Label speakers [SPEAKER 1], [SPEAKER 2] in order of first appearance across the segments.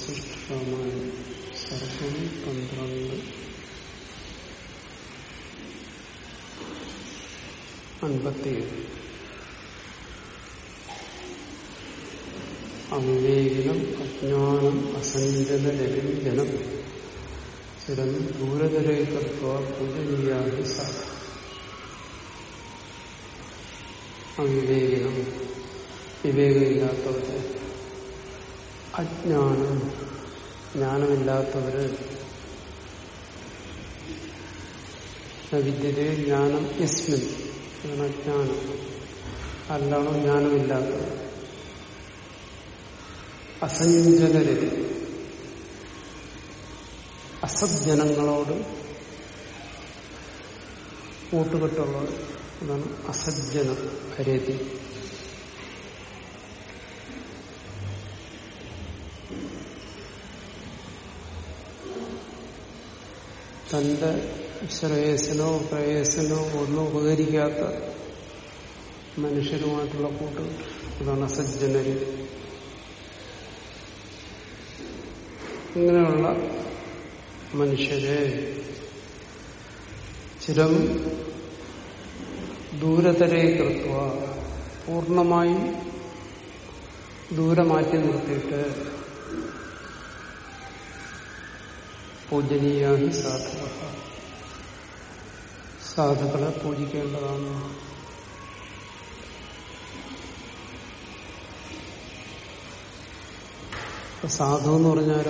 [SPEAKER 1] വസിഷ്ഠരാമായണം സർവം പന്ത്രണ്ട് അൻപത്തിയേഴ്. അവിവേകിനം അജ്ഞാനം അസഞ്ചലരഞ്ജനം ചിരം ദൂരതരേക്കത്വ പൂജനീയാഹി സാധ അവിവേകിനം വിവേകമില്ലാത്തവരെ അജ്ഞാനം ജ്ഞാനമില്ലാത്തവര് വിദ്യതേ ജ്ഞാനം യസ്മിൻ അജ്ഞാനം അല്ലാണോ ജ്ഞാനമില്ലാത്തത്? അസഞ്ജനര് അസജ്ജനങ്ങളോട് കൂട്ടുകെട്ടുള്ളവർ അതാണ് അസജ്ജനം രതി തന്റെ ശ്രേയസിനോ പ്രേയസിനോ ഒന്നും ഉപകരിക്കാത്ത മനുഷ്യരുമായിട്ടുള്ള കൂട്ട് അതാണ് അസജ്ജനര് ഇങ്ങനെയുള്ള മനുഷ്യരെ ചിരം ദൂരതരേ കൃത്വ പൂർണമായും ദൂരമാറ്റി നിർത്തിയിട്ട് പൂജനീയാഹി സാധുവ സാധുക്കളെ പൂജിക്കേണ്ടതാണ്. സാധു എന്ന് പറഞ്ഞാൽ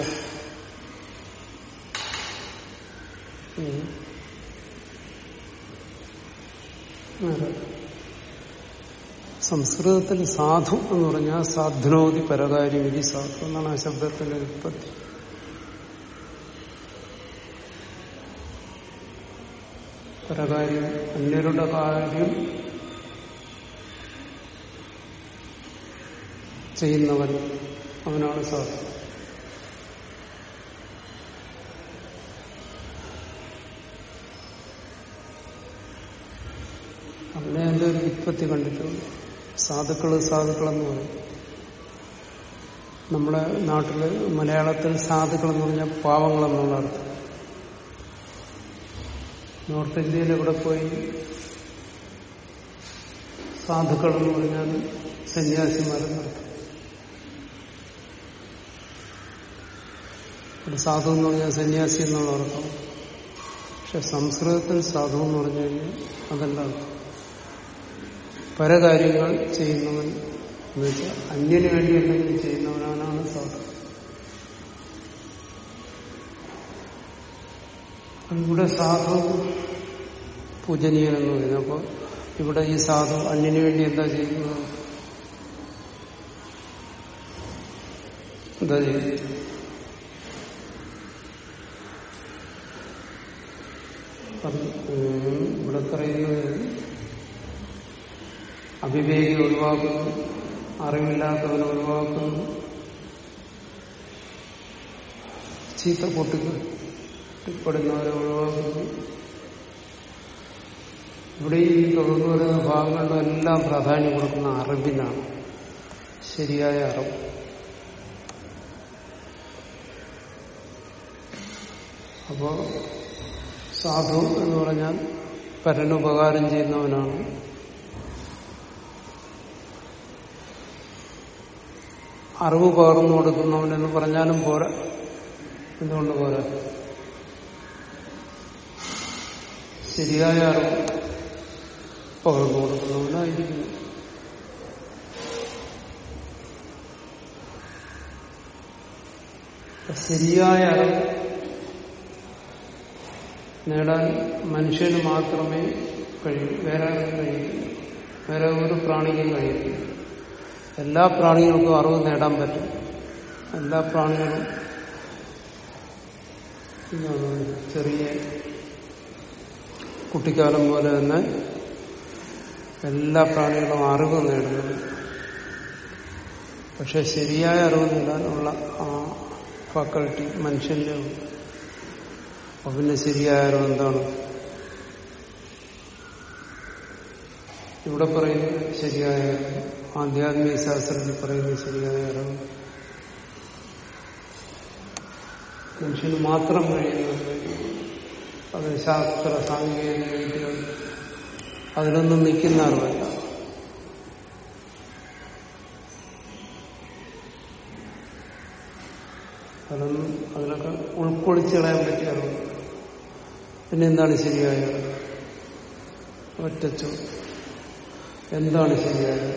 [SPEAKER 1] സംസ്കൃതത്തിൽ സാധു എന്ന് പറഞ്ഞാൽ സാധുനോതി പരകാര്യം വിധി സാധു എന്നാണ് ആ ശബ്ദത്തിന്റെ ഉത്പത്തി. പരകാര്യം അന്യരുടെ കാര്യം ചെയ്യുന്നവൻ അവനാണ് സാധു. അവനെ എന്റെ ഒരു വിത്പത്തി കണ്ടിട്ടുണ്ട് സാധുക്കൾ സാധുക്കളെന്ന് പറയും. നമ്മുടെ നാട്ടിൽ മലയാളത്തിൽ സാധുക്കൾ എന്ന് പറഞ്ഞാൽ പാവങ്ങളെന്നുള്ള അർത്ഥം. നോർത്ത് ഇന്ത്യയിൽ എവിടെ പോയി? സാധുക്കൾ എന്ന് പറഞ്ഞാൽ സന്യാസിമാരെന്നർത്ഥം ഒരു സാധു എന്ന് പറഞ്ഞാൽ സന്യാസി എന്നുള്ള അർത്ഥം. പക്ഷെ സംസ്കൃതത്തിൽ സാധു എന്ന് പറഞ്ഞു കഴിഞ്ഞാൽ അതല്ല അർത്ഥം. പല കാര്യങ്ങൾ ചെയ്യുന്നവൻ എന്ന് വെച്ചാൽ അന്യന് വേണ്ടി എന്തെങ്കിലും ചെയ്യുന്നവനാണ് സാധു. ഇവിടെ സാധു പൂജനീയൻ എന്ന് ഇവിടെ ഈ സാധു അന്യന് വേണ്ടി എന്താ ചെയ്യുന്നത്? എന്താ ചെയ്യുന്നത്? ഇവിടെ പറയുന്നത് അവിവേകി ഒഴിവാക്കുന്നു. അറിവില്ലാത്തവനെ ഒഴിവാക്കുന്നു. ചീത്ത പൊട്ടിപ്പെടുന്നവരെ ഒഴിവാക്കുന്നു ഇവിടെ ഈ തുടർന്ന് വരുന്ന ഭാഗങ്ങളിലും എല്ലാം പ്രാധാന്യം കൊടുക്കുന്ന അറിവിനാണ് ശരിയായ അറിവ്. അപ്പോ സാധു എന്ന് പറഞ്ഞാൽ പരനുപകാരം ചെയ്യുന്നവനാണ്. അറിവ് പകർന്നു കൊടുക്കുന്നവനെന്ന് പറഞ്ഞാലും പോരാ. എന്തുകൊണ്ട് പോരാ? ശരിയായ അറിവ് പകർന്നു കൊടുക്കുന്നവനായിരിക്കുന്നു ശരിയായ അറിവ് നേടാൻ മനുഷ്യന് മാത്രമേ കഴിയൂ. വേറെ കഴിയില്ല. വേറെ ഒരു പ്രാണിക്കും കഴിയില്ല. എല്ലാ പ്രാണികൾക്കും അറിവ് നേടാൻ പറ്റും. എല്ലാ പ്രാണികളും ചെറിയ കുട്ടിക്കാലം പോലെ തന്നെ എല്ലാ പ്രാണികളും അറിവ് നേടുന്നത്. പക്ഷെ ശരിയായ അറിവ് നേടാനുള്ള ആ ഫാക്കൾട്ടി മനുഷ്യന്റെ അവന്റെ ശരിയായ അറിവ് എന്താണ്? ഇവിടെ പറയുന്നത് ശരിയായ ആധ്യാത്മിക ശാസ്ത്രത്തിൽ പറയുന്നത് ശരിയായ അറിവ്. മനുഷ്യന് മാത്രം കഴിയുന്നത് അത് ശാസ്ത്ര സാങ്കേതിക വിദ്യകൾ അതിലൊന്നും നിൽക്കുന്ന അറിവല്ല അതൊന്നും അതിലൊക്കെ ഉൾക്കൊള്ളിച്ച് കളയാൻ പറ്റിയ അറിവ് പിന്നെ എന്താണ് ശരിയായ ഒറ്റച്ചു. എന്താണ് ശരിയായത്.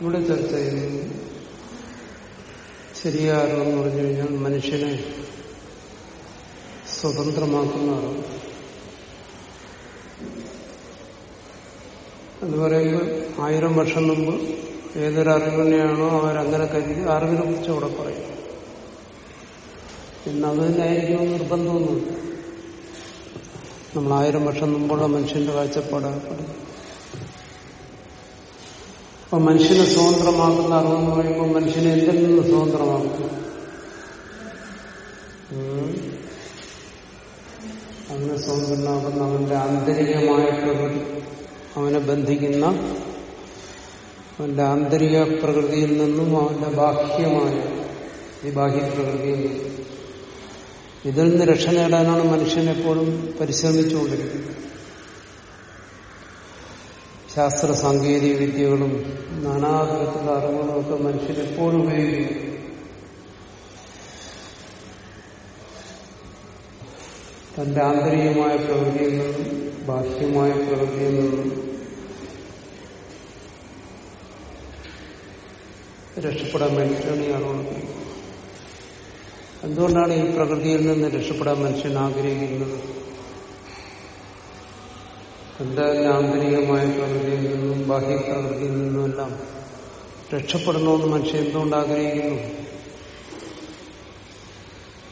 [SPEAKER 1] ഇവിടെ ചർച്ച ചെയ്യുന്നത് ശരിയായ അറിവെന്ന് പറഞ്ഞു കഴിഞ്ഞാൽ മനുഷ്യനെ സ്വതന്ത്രമാക്കുന്ന അറിവ് എന്ന് പറയുമ്പോൾ ആയിരം വർഷം മുമ്പ് ഏതൊരു തന്നെയാണോ അവരങ്ങനെ കരുതി അറിവിനെ കുറിച്ച് അവിടെ പറയും. പിന്നെ അത് തന്നെയായിരിക്കും നിർബന്ധമൊന്നുമില്ല. നമ്മൾ ആയിരം വർഷം മുമ്പുള്ള മനുഷ്യന്റെ കാഴ്ചപ്പാടാണ് അപ്പൊ മനുഷ്യനെ സ്വതന്ത്രമാക്കുന്ന അറിവെന്ന് പറയുമ്പോൾ മനുഷ്യനെ എന്തിൽ നിന്ന് സ്വതന്ത്രമാക്കും. അവനെ സ്വതന്ത്രമാക്കുന്ന അവന്റെ ആന്തരികമായ പ്രകൃതി അവനെ ബന്ധിക്കുന്ന അവന്റെ ആന്തരിക പ്രകൃതിയിൽ നിന്നും അവന്റെ ബാഹ്യമായ ഈ ബാഹ്യപ്രകൃതിയിൽ നിന്നും. ഇതിൽ നിന്ന് രക്ഷ നേടാനാണ് മനുഷ്യൻ എപ്പോഴും പരിശ്രമിച്ചുകൊണ്ടിരിക്കുന്നത്. ശാസ്ത്ര സാങ്കേതിക വിദ്യകളും നാനാതരത്തിലുള്ള അറിവുകളും ഒക്കെ മനുഷ്യരെപ്പോഴും ഉപയോഗിക്കുന്നു തന്റെ ആന്തരികമായ പ്രകൃതിയിൽ നിന്നും ബാഹ്യമായ പ്രകൃതിയിൽ നിന്നും രക്ഷപ്പെടാൻ വേണ്ടിയിട്ടാണ് ഈ അറിവ് എന്തുകൊണ്ടാണ് ഈ പ്രകൃതിയിൽ നിന്ന് രക്ഷപ്പെടാൻ മനുഷ്യൻ ആഗ്രഹിക്കുന്നത്? തന്നെ ആന്തരികമായ പ്രകൃതിയിൽ നിന്നും ബാഹ്യപ്രകൃതിയിൽ നിന്നുമെല്ലാം രക്ഷപ്പെടണമെന്ന് മനുഷ്യൻ എന്തുകൊണ്ട് ആഗ്രഹിക്കുന്നു?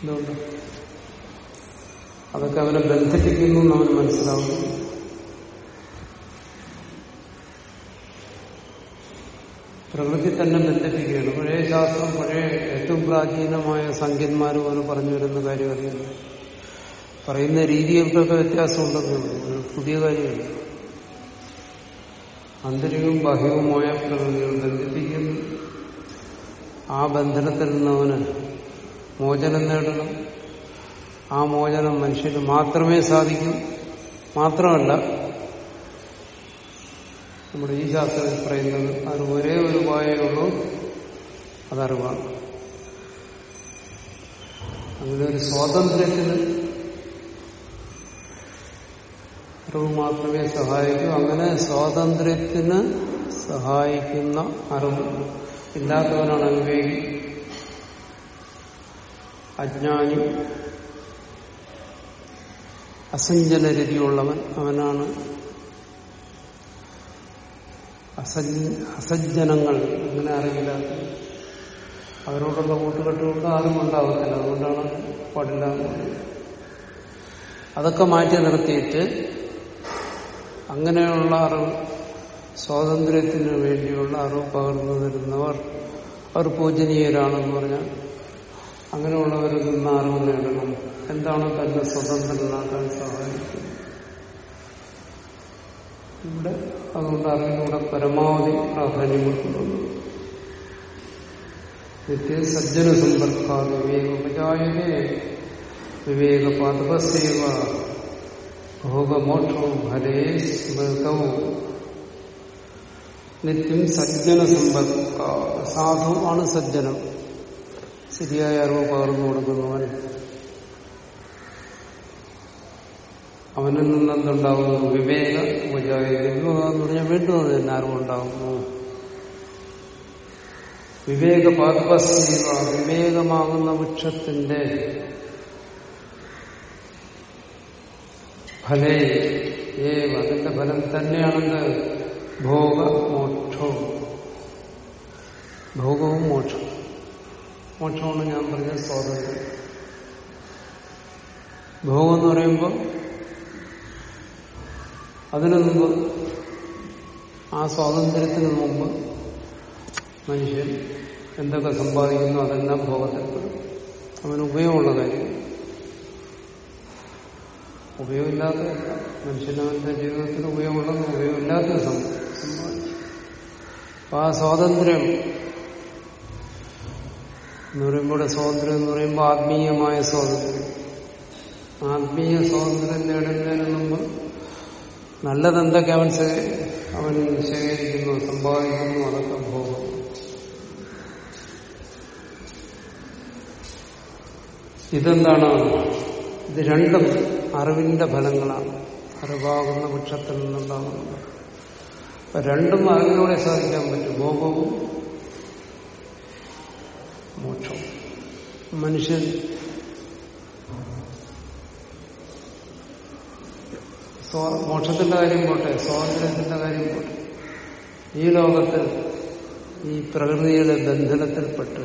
[SPEAKER 1] എന്തുകൊണ്ട്? അതൊക്കെ അവനെ ബന്ധിപ്പിക്കുന്നു എന്ന് അവന് മനസ്സിലാവുന്നു പ്രകൃതി തന്നെ ബന്ധിപ്പിക്കുകയാണ്. പഴയ ശാസ്ത്രം പഴയ ഏറ്റവും പ്രാചീനമായ സംഖ്യന്മാരും അവന് പറഞ്ഞു വരുന്ന കാര്യം അറിയുന്നു. പറയുന്ന രീതികൾക്കൊക്കെ വ്യത്യാസമുണ്ടെന്ന് പുതിയ കാര്യമില്ല. ആന്തരികവും ബാഹ്യവുമായ പ്രകൃതികൾ ബന്ധിപ്പിക്കുന്നു ആ ബന്ധനത്തിൽ നിന്ന് അവന് മോചനം നേടണം. ആ മോചനം മനുഷ്യന് മാത്രമേ സാധിക്കും. മാത്രമല്ല നമ്മുടെ ഈ ശാസ്ത്രത്തിൽ പറയുന്നത് അത് ഒരേ ഒരു ഉപായമുള്ളൂ അതറിവാണ്. അങ്ങനെ ഒരു സ്വാതന്ത്ര്യത്തിന് അറിവ് മാത്രമേ സഹായിക്കൂ. അങ്ങനെ സ്വാതന്ത്ര്യത്തിന് സഹായിക്കുന്ന അറിവ് ഇല്ലാത്തവനാണ് അവിവേകി അജ്ഞാനി. അസഞ്ജനരതിയുള്ളവൻ അവനാണ്. അസജ് അസജ്ജനങ്ങൾ. അങ്ങനെ അറിയില്ല. അവരോടുള്ള കൂട്ടുകെട്ടുകൊണ്ട് ആരും ഉണ്ടാവത്തില്ല. അതുകൊണ്ടാണ് പാടില്ല. അതൊക്കെ മാറ്റി നിർത്തിയിട്ട് അങ്ങനെയുള്ള അറിവ് സ്വാതന്ത്ര്യത്തിന് വേണ്ടിയുള്ള അറിവ് പകർന്നു തരുന്നവർ അവർ പൂജനീയരാണെന്ന് പറഞ്ഞാൽ അങ്ങനെയുള്ളവരിൽ നിന്ന് അറിവ് നേടണം. എന്താണ് തന്നെ സ്വതന്ത്രനാക്കാൻ സഹായിക്കുന്നത്? ഇവിടെ അതുകൊണ്ട് അറിവിലൂടെ പരമാവധി പ്രാധാന്യം കൊടുക്കുന്നു. നിത്യ സജ്ജന സമ്പർക്ക വിവേകോപജായതേ വിവേകപാതപസേവ ഭോഗമോക്ഷവും ഹരേ സ്മൃതവും നിത്യം സജ്ജന സമ്പത് സാധു ആണ് സജ്ജനം. ശരിയായ അറിവ് പകർന്നു കൊടുക്കുന്നവൻ. അവനിൽ നിന്നെന്തുണ്ടാകുന്നു വിവേക ഉപജായ വിവേകം എന്ന് പറഞ്ഞാൽ വീണ്ടും അത് തന്നെ അറിവുണ്ടാകുന്നു വിവേക പാദപസീവ വിവേകമാകുന്ന വൃക്ഷത്തിന്റെ ഫലേ ഏവ അതിന്റെ ഫലം തന്നെയാണെന്ന് ഭോഗ മോക്ഷവും ഭോഗവും മോക്ഷം മോക്ഷമാണ് ഞാൻ പറഞ്ഞ സ്വാതന്ത്ര്യം. ഭോഗം എന്ന് പറയുമ്പോൾ അതിനു മുമ്പ് ആ സ്വാതന്ത്ര്യത്തിന് മുമ്പ് മനുഷ്യൻ എന്തൊക്കെ സമ്പാദിക്കുന്നു അതെല്ലാം ഭോഗത്തിൽ അവന് ഉപയോഗമുള്ള കാര്യം ഉപയോഗമില്ലാത്തതല്ല മനുഷ്യനവന്റെ ജീവിതത്തിന് ഉപയോഗമുള്ളത് ഉപയോഗമില്ലാത്ത സംഭവം. അപ്പൊ ആ സ്വാതന്ത്ര്യം എന്ന് പറയുമ്പോൾ സ്വാതന്ത്ര്യം എന്ന് പറയുമ്പോൾ ആത്മീയമായ സ്വാതന്ത്ര്യം. ആത്മീയ സ്വാതന്ത്ര്യം നേടുന്നതിന് മുമ്പ് നല്ലതെന്തൊക്കെ അവൻ അവൻ ശേഖരിക്കുന്നു സമ്പാദിക്കുന്നു അതൊക്കെ ഭോഗം. ഇതെന്താണ്? ഇത് രണ്ടും അറിവിന്റെ ഫലങ്ങളാണ്. അറിവാകുന്ന വൃക്ഷത്തിൽ നിന്നുണ്ടാകുന്നത്. അപ്പൊ രണ്ടും അറിവിലൂടെ സാധിക്കാൻ പറ്റും. ഭോഗവും മോക്ഷവും. മനുഷ്യൻ മോക്ഷത്തിന്റെ കാര്യം പോട്ടെ സ്വാതന്ത്ര്യത്തിന്റെ കാര്യം പോട്ടെ. ഈ ലോകത്ത് ഈ പ്രകൃതിയുടെ ബന്ധനത്തിൽപ്പെട്ട്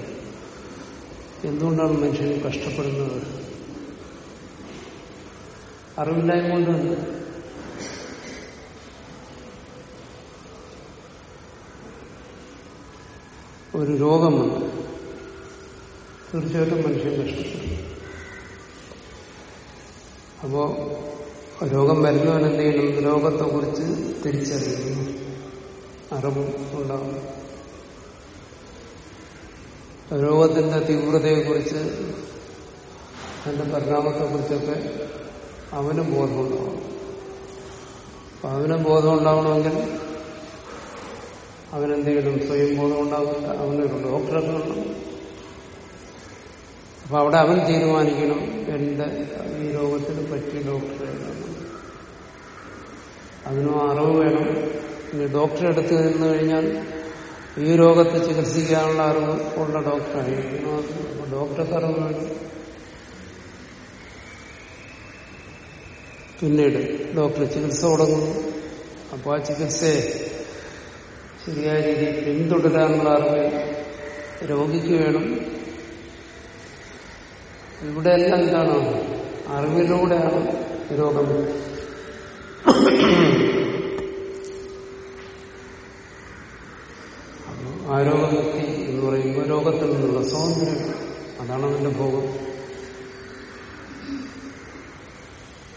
[SPEAKER 1] എന്തുകൊണ്ടാണ് മനുഷ്യൻ കഷ്ടപ്പെടുന്നത്? അറിവില്ലായ്മ കൊണ്ട് തന്നെ ഒരു രോഗം വന്നു. തീർച്ചയായിട്ടും മനുഷ്യൻ കഷ്ടപ്പെടും അപ്പോ രോഗം വരുന്നവൻ എന്ത് ചെയ്യണം രോഗത്തെക്കുറിച്ച് തിരിച്ചറിയുന്നു. അറിവ് ഉണ്ടാകും രോഗത്തിന്റെ തീവ്രതയെക്കുറിച്ച് അതിന്റെ പരിണാമത്തെക്കുറിച്ചൊക്കെ അവന് ബോധമുണ്ടാവണം അപ്പൊ അവന് ബോധം ഉണ്ടാവണമെങ്കിൽ അവനെന്തെങ്കിലും സ്വയം ബോധം ഉണ്ടാവില്ല അവനൊരു ഡോക്ടറൊക്കെ ഉണ്ടാവും അപ്പൊ അവിടെ അവൻ തീരുമാനിക്കണം എന്റെ ഈ രോഗത്തിന് പറ്റിയ ഡോക്ടറെ അതിനും അറിവ് വേണം. പിന്നെ ഡോക്ടറെ അടുത്ത് നിന്ന് കഴിഞ്ഞാൽ ഈ രോഗത്തെ ചികിത്സിക്കാനുള്ള അറിവ് ഉള്ള ഡോക്ടറായിരിക്കണം ഡോക്ടർക്ക് അറിവ് വേണം. പിന്നീട് ഡോക്ടർ ചികിത്സ തുടങ്ങുന്നു. അപ്പോൾ ആ ചികിത്സയെ ശരിയായ രീതിയിൽ പിന്തുടരാനുള്ള അറിവ് രോഗിക്ക് വേണം. ഇവിടെ എല്ലാം എന്താണ് അറിവിലൂടെയാണ് രോഗം. ആരോഗ്യമുക്തി എന്ന് പറയുമ്പോൾ രോഗത്തിൽ നിന്നുള്ള സ്വാതന്ത്ര്യം. അതാണ് അതിന്റെ ഭോഗം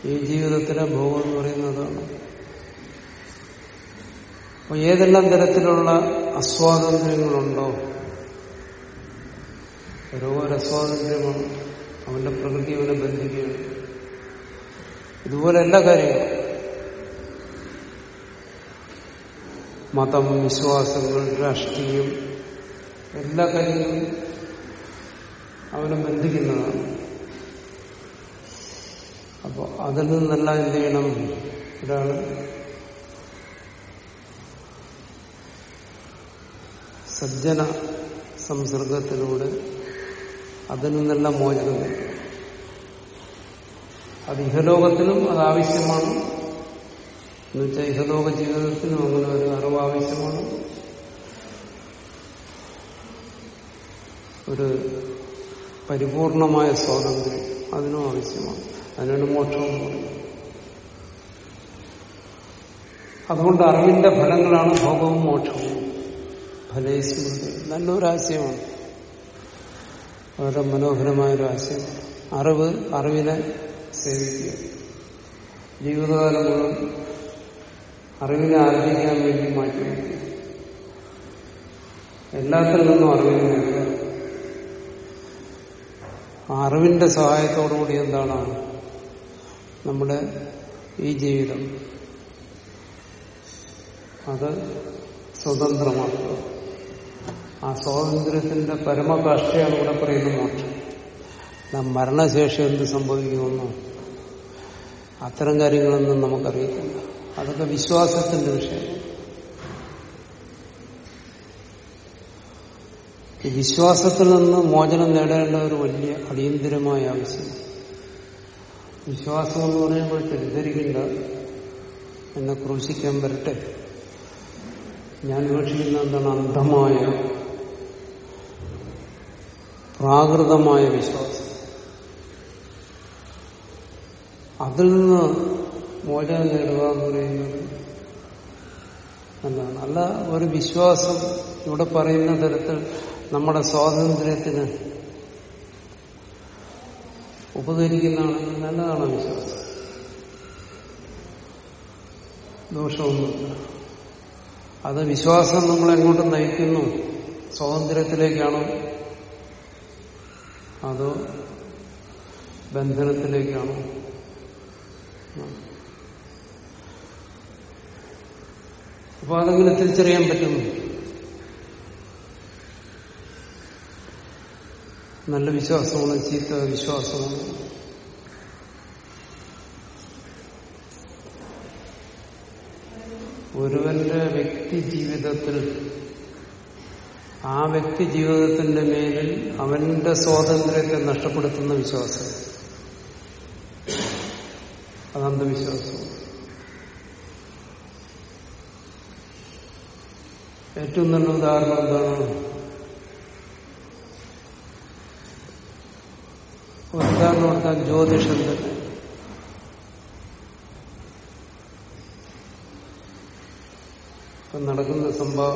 [SPEAKER 1] ഈ ജീവിതത്തിലെ ഭോഗം എന്ന് പറയുന്നതാണ് അപ്പൊ ഏതെല്ലാം തരത്തിലുള്ള അസ്വാതന്ത്ര്യങ്ങളുണ്ടോ? രോഗരസ്വാതന്ത്ര്യമാണ് അവന്റെ പ്രകൃതി അവനെ ബന്ധിക്കുകയാണ്. ഇതുപോലെ എല്ലാ കാര്യങ്ങളും. മതം വിശ്വാസങ്ങൾ രാഷ്ട്രീയം എല്ലാ കാര്യങ്ങളും അവനെ ബന്ധിക്കുന്നതാണ്. അതിൽ നിന്നല്ല എന്ത് ചെയ്യണം? ഒരാൾ സജ്ജന സംസർഗത്തിലൂടെ അതിൽ നിന്നെല്ലാം മോചനം അത് ഇഹലോകത്തിലും അത് ആവശ്യമാണ്. എന്നുവെച്ചാൽ ഇഹലോക ജീവിതത്തിനും അങ്ങനെ ഒരു അറിവ് ആവശ്യമാണ്. ഒരു പരിപൂർണമായ സ്വാതന്ത്ര്യം അതിനും ആവശ്യമാണ്. അതിനാണ് മോക്ഷം അതുകൊണ്ട് അറിവിന്റെ ഫലങ്ങളാണ് ഭോഗവും മോക്ഷവും. ഫലേസ്മൃതി നല്ലൊരാശയമാണ് വളരെ മനോഹരമായൊരു ആശയം. അറിവ് അറിവിനെ സേവിക്കുക. ജീവിതകാലം മുഴുവൻ അറിവിനെ ആർജിക്കാൻ വേണ്ടി മാറ്റി വയ്ക്കുക. എല്ലാത്തിൽ നിന്നും അറിവിനെ നേടുക. അറിവിന്റെ സഹായത്തോടുകൂടി എന്താണ് നമ്മുടെ ഈ ജീവിതം. അത് സ്വതന്ത്രമാണ്. ആ സ്വാതന്ത്ര്യത്തിന്റെ പരമകാഷ്ഠയാണ് ഇവിടെ പറയുന്ന മോക്ഷം മരണശേഷം എന്ത് സംഭവിക്കുമെന്നോ അത്തരം കാര്യങ്ങളൊന്നും നമുക്കറിയത്തില്ല. അതൊക്കെ വിശ്വാസത്തിന്റെ വിഷയമാണ് ഈ വിശ്വാസത്തിൽ നിന്ന് മോചനം നേടേണ്ട ഒരു വലിയ അടിയന്തിരമായ ആവശ്യം. വിശ്വാസം എന്ന് പറയുമ്പോൾ തെറ്റിദ്ധരിക്കണ്ട. എന്നെ ക്രൂശിക്കാൻ വരട്ടെ. ഞാൻ വിവക്ഷിക്കുന്ന എന്താണ്? അന്ധമായ പ്രാകൃതമായ വിശ്വാസം. അതിൽ നിന്ന് മോചനം നേടുക എന്ന് പറയുന്നത് എന്താണ്? അല്ല ഒരു വിശ്വാസം ഇവിടെ പറയുന്ന തരത്തിൽ നമ്മുടെ സ്വാതന്ത്ര്യത്തിന് ഉപകരിക്കുന്നതാണെങ്കിൽ നല്ലതാണ് വിശ്വാസം. ദോഷമൊന്നുമില്ല അത് വിശ്വാസം നമ്മളെങ്ങോട്ട് നയിക്കുന്നു? സ്വാതന്ത്ര്യത്തിലേക്കാണോ? അതോ ബന്ധനത്തിലേക്കാണോ? അപ്പൊ അതെങ്ങനെ തിരിച്ചറിയാൻ പറ്റുന്നു. നല്ല വിശ്വാസമാണ് ചീത്ത വിശ്വാസമാണ്. ഒരുവന്റെ വ്യക്തി ജീവിതത്തിൽ ആ വ്യക്തി ജീവിതത്തിന്റെ മേലിൽ അവന്റെ സ്വാതന്ത്ര്യത്തെ നഷ്ടപ്പെടുത്തുന്ന വിശ്വാസം. അത് അന്ധവിശ്വാസം ഏറ്റവും നല്ല ഉദാഹരണം എന്താണ്? ഉദാഹരണം കൊടുത്താൽ ജ്യോതിഷം തന്നെ ഇപ്പം നടക്കുന്ന സംഭവ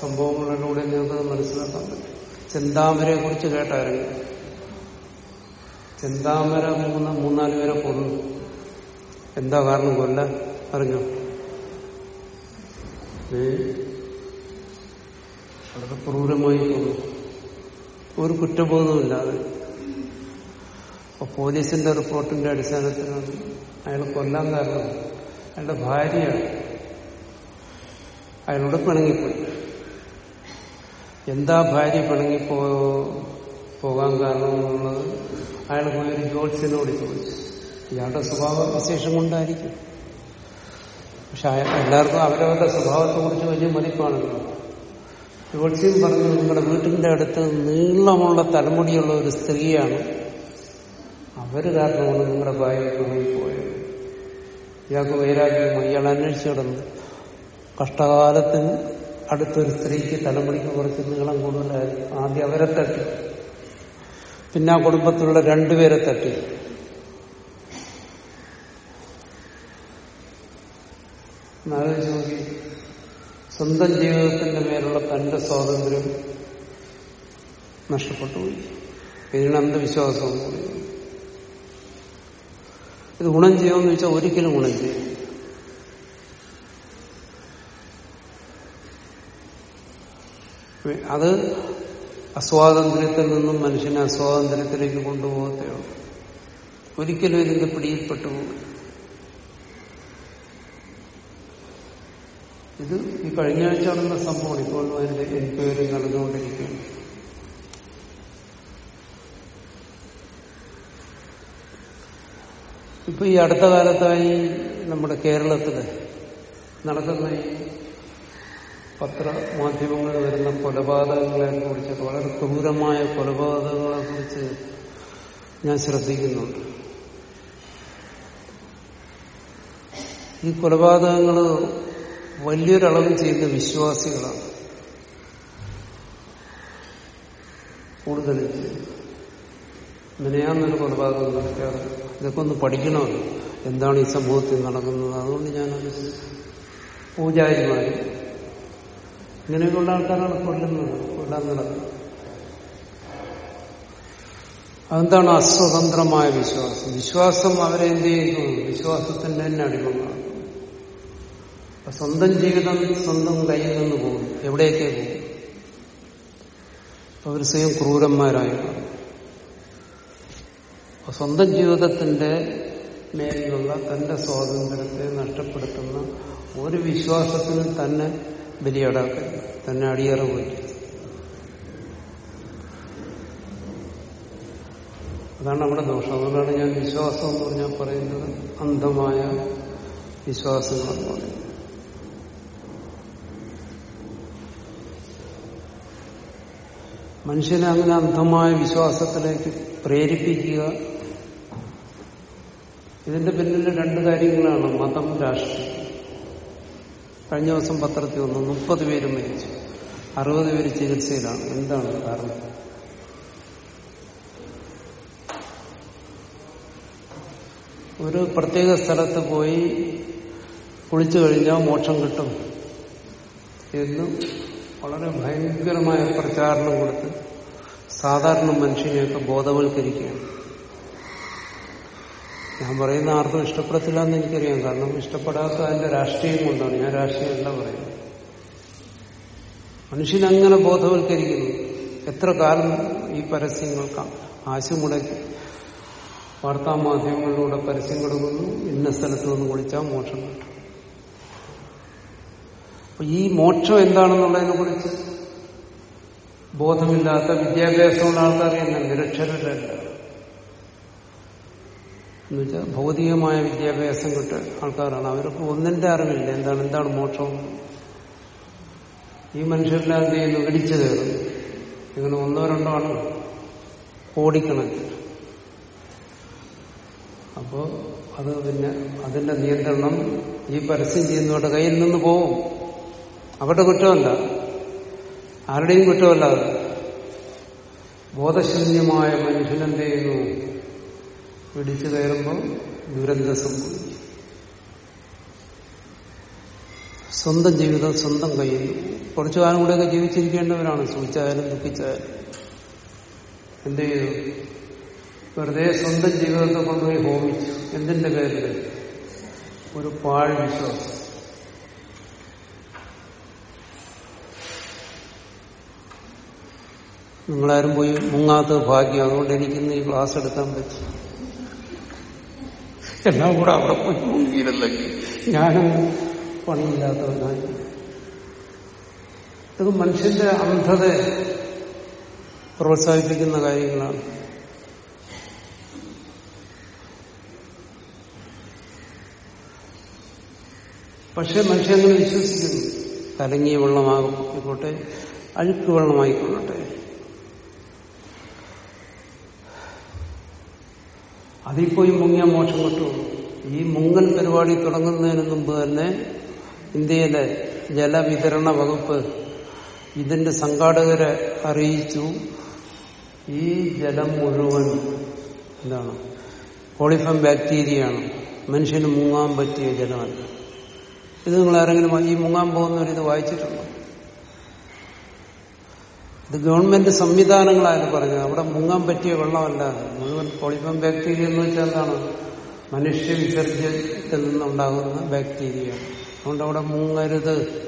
[SPEAKER 1] സംഭവങ്ങളിലൂടെ നിങ്ങൾക്ക് മനസ്സിലാക്കാൻ പറ്റും. ചെന്താമരയെ കുറിച്ച് കേട്ടായിരുന്നു. ചെന്താമര മൂന്ന് മൂന്നാൽ പേരെ കൊന്നു. എന്താ കാരണം കൊല്ല? അറിഞ്ഞോ? വളരെ ക്രൂരമായി കൊന്നു. ഒരു കുറ്റബോധമില്ലാതെ അപ്പൊ പോലീസിന്റെ റിപ്പോർട്ടിന്റെ അടിസ്ഥാനത്തിൽ അയാൾ കൊല്ലാൻ കാരണം അയാളുടെ ഭാര്യയാണ്. അയാളോട് പിണങ്ങിപ്പോയി. എന്താ ഭാര്യ പിണങ്ങിപ്പോ പോകാൻ കാരണം എന്നുള്ളത് അയാൾ പോയൊരു ജോത്സ്യനോട് ചോദിച്ചു. ഇയാളുടെ സ്വഭാവ വിശേഷം കൊണ്ടായിരിക്കും. പക്ഷെ എല്ലാവർക്കും അവരവരുടെ സ്വഭാവത്തെ കുറിച്ച് വലിയ മതിപ്പാണല്ലോ. ജോത്സ്യം പറഞ്ഞു നിങ്ങളുടെ വീട്ടിന്റെ അടുത്ത് നീളമുള്ള തലമുടിയുള്ള ഒരു സ്ത്രീയാണ് അവർ കാരണമാണ് നിങ്ങളുടെ ഭാര്യ പോയത് ഇയാൾക്ക് വൈരാഗ്യം ഇയാൾ അന്വേഷിച്ചു കിടന്നു കഷ്ടകാലത്തിന് അടുത്തൊരു സ്ത്രീക്ക് തലമുടിക്ക് കുറച്ച് നീളം കൂടുതലായിരുന്നു ആദ്യം അവരെ തട്ടി. പിന്നെ ആ കുടുംബത്തിലുള്ള രണ്ടുപേരെ തട്ടി. നോക്കി സ്വന്തം ജീവിതത്തിന്റെ മേലുള്ള തന്റെ സ്വാതന്ത്ര്യം നഷ്ടപ്പെട്ടുപോയി പോയി. വിശ്വാസവും അന്ധവിശ്വാസം പറയുന്നത് ഇത് ഗുണം ചെയ്യുമെന്ന് വെച്ചാൽ ഒരിക്കലും ഗുണം ചെയ്യും അത് അസ്വാതന്ത്ര്യത്തിൽ നിന്നും മനുഷ്യനെ അസ്വാതന്ത്ര്യത്തിലേക്ക് കൊണ്ടുപോകത്തേ ഒരിക്കലും ഇതിന്റെ പിടിയിൽപ്പെട്ടു ഇത് ഈ കഴിഞ്ഞ ആഴ്ച നടന്ന സംഭവമാണ്. ഇപ്പോൾ അതിന്റെ എൻക്വയറി നടന്നുകൊണ്ടിരിക്കുകയാണ്. ഇപ്പൊ ഈ അടുത്ത കാലത്തായി നമ്മുടെ കേരളത്തിൽ നടക്കുന്ന ഈ പത്രമാധ്യമങ്ങളിൽ വരുന്ന കൊലപാതകങ്ങളെ കുറിച്ച് വളരെ ക്രൂരമായ കൊലപാതകങ്ങളെ കുറിച്ച് ഞാൻ ശ്രദ്ധിക്കുന്നുണ്ട്. ഈ കൊലപാതകങ്ങൾ വലിയൊരളവ് ചെയ്ത വിശ്വാസികളാണ്. കൂടുതലും മിനയാന്നൊരു കൊലപാതകം നടക്കാറ് ഇതൊക്കെ ഒന്ന് പഠിക്കണമല്ലോ എന്താണ് ഈ സമൂഹത്തിൽ നടക്കുന്നത്? അതുകൊണ്ട് ഞാനത് പൂജാരിമാര് ഇങ്ങനെയൊക്കെയുള്ള ആൾക്കാരാണ് കൊല്ലുന്നത്. കൊല്ലാൻ നടക്കുന്നത് അതെന്താണ് അസ്വതന്ത്രമായ വിശ്വാസം? വിശ്വാസം അവരെ എന്ത് ചെയ്യുന്നു? വിശ്വാസത്തിന്റെ തന്നെ അടിമകളാണ്. സ്വന്തം ജീവിതം സ്വന്തം കയ്യിൽ നിന്ന് പോകും എവിടെയൊക്കെ പോകും അവർ സ്വയം ക്രൂരന്മാരായി മാറും സ്വന്തം ജീവിതത്തിന്റെ മേലുള്ള തന്റെ സ്വാതന്ത്ര്യത്തെ നഷ്ടപ്പെടുത്തുന്ന ഒരു വിശ്വാസത്തിന് തന്നെ ബലിയടാക്കരുത് തന്നെ അടിയറ പോയി അതാണ് നമ്മുടെ ദോഷം. അതുകൊണ്ടാണ് ഞാൻ വിശ്വാസം എന്ന് പറഞ്ഞാൽ പറയുന്നത് അന്ധമായ വിശ്വാസങ്ങളെന്ന് പറയുന്നത്. മനുഷ്യനെ അങ്ങനെ അന്ധമായ വിശ്വാസത്തിലേക്ക് പ്രേരിപ്പിക്കുക ഇതിന്റെ പിന്നിൽ രണ്ട് കാര്യങ്ങളാണ്. മതം രാഷ്ട്രീയം കഴിഞ്ഞ ദിവസം പത്രത്തിൽ വന്നു. മുപ്പത് പേര് മരിച്ചു. അറുപത് പേര് ചികിത്സയിലാണ്. എന്താണ് കാരണം? ഒരു പ്രത്യേക സ്ഥലത്ത് പോയി കുളിച്ചു കഴിഞ്ഞാൽ മോക്ഷം കിട്ടും എന്ന് വളരെ ഭയങ്കരമായ പ്രചാരണം കൊടുത്ത് സാധാരണ മനുഷ്യനെയൊക്കെ ബോധവൽക്കരിക്കുകയാണ്. ഞാൻ പറയുന്ന ആർക്കും ഇഷ്ടപ്പെടത്തില്ല എന്ന് എനിക്കറിയാം. കാരണം ഇഷ്ടപ്പെടാത്ത അതിന്റെ രാഷ്ട്രീയം കൊണ്ടാണ്. ഞാൻ രാഷ്ട്രീയമല്ല പറയുന്നത്. മനുഷ്യനങ്ങനെ ബോധവൽക്കരിക്കുന്നു. എത്ര കാലം ഈ പരസ്യങ്ങൾ ആശുമുടക്കി മുടക്കി വാർത്താമാധ്യമങ്ങളിലൂടെ പരസ്യം കൊടുക്കുന്നു ഇന്ന സ്ഥലത്ത് നിന്ന് കുളിച്ചാൽ മോക്ഷം കിട്ടും. ഈ മോക്ഷം എന്താണെന്നുള്ളതിനെ കുറിച്ച് ബോധമില്ലാത്ത വിദ്യാഭ്യാസമുള്ള ആൾക്കാരെയല്ല നിരക്ഷരരല്ല. എന്നുവെച്ചാൽ ഭൗതികമായ വിദ്യാഭ്യാസം കിട്ട ആൾക്കാരാണ്. അവർക്ക് ഒന്നിന്റെ അറിവില്ല. എന്താണ് എന്താണ് മോക്ഷം? ഈ മനുഷ്യരെല്ലാം എന്ത് ചെയ്യുന്നു? ഇടിച്ചു കയറും ഇങ്ങനെ ഒന്നോ രണ്ടോ ആണ് കോടിക്കണക്കിന് അപ്പോ അത് പിന്നെ അതിന്റെ നിയന്ത്രണം ഈ പരസ്യം ചെയ്യുന്നവരുടെ കയ്യിൽ നിന്ന് പോവും. അവരുടെ കുറ്റമല്ല. ആരുടെയും കുറ്റമല്ല ബോധശൂന്യമായ മനുഷ്യനെന്ത് ചെയ്യുന്നു? പിടിച്ചു കയറുമ്പോൾ ദുരന്തം സ്വന്തം ജീവിതം സ്വന്തം കയ്യിൽ. കുറച്ചു കാലം കൂടെയൊക്കെ ജീവിച്ചിരിക്കേണ്ടവരാണ്. സൂചിച്ചായാലും ദുഃഖിച്ചായാലും. എന്ത് ചെയ്തു? വെറുതെ സ്വന്തം ജീവിതത്തെ കൊണ്ടുപോയി ഹോമിച്ചു. എന്തിന്റെ പേരിൽ ഒരു പാഴ് വിശ്വാസം. നിങ്ങളാരും പോയി മുങ്ങാത്ത ഭാഗ്യം. അതുകൊണ്ട് എനിക്കിന്ന് ഈ ക്ലാസ് എടുക്കാൻ പറ്റി. എല്ലാം കൂടെ അവിടെ പോയി മുങ്ങിയിരുന്നെങ്കിൽ ഞാനും പണിയില്ലാത്തവനായി. ഇത് മനുഷ്യന്റെ അന്ധത പ്രോത്സാഹിപ്പിക്കുന്ന കാര്യങ്ങളാണ്. പക്ഷെ മനുഷ്യനെ വിശ്വസിക്കുന്നു. കലങ്ങിയ വെള്ളമായിക്കോട്ടെ അഴുക്ക് വെള്ളമായിക്കൊള്ളട്ടെ. അതിൽ പോയി മുങ്ങിയ മോക്ഷം കിട്ടും ഈ മുങ്ങൽ പരിപാടി തുടങ്ങുന്നതിന് മുമ്പ് തന്നെ ഇന്ത്യയിലെ ജലവിതരണ വകുപ്പ് ഇതിന്റെ സംഘാടകരെ അറിയിച്ചു. ഈ ജലം മുഴുവൻ എന്താണ്? കോളിഫം ബാക്ടീരിയയാണ്. മനുഷ്യന് മുങ്ങാൻ പറ്റിയ ജലമല്ല. ഇത് നിങ്ങൾ ആരെങ്കിലും ഈ മുങ്ങാൻ പോകുന്നവർ ഇത് വായിച്ചിട്ടുണ്ടോ? ഇത് ഗവൺമെന്റ് സംവിധാനങ്ങളായിരുന്നു പറഞ്ഞത്. അവിടെ മുങ്ങാൻ പറ്റിയ വെള്ളമല്ല മുഴുവൻ പോളിഫം ബാക്ടീരിയ എന്ന് വെച്ചാൽ എന്താണ്? മനുഷ്യ വിസർജ്യത്തിൽ നിന്നുണ്ടാകുന്ന ബാക്ടീരിയ. അതുകൊണ്ട് അവിടെ മുങ്ങരുത്.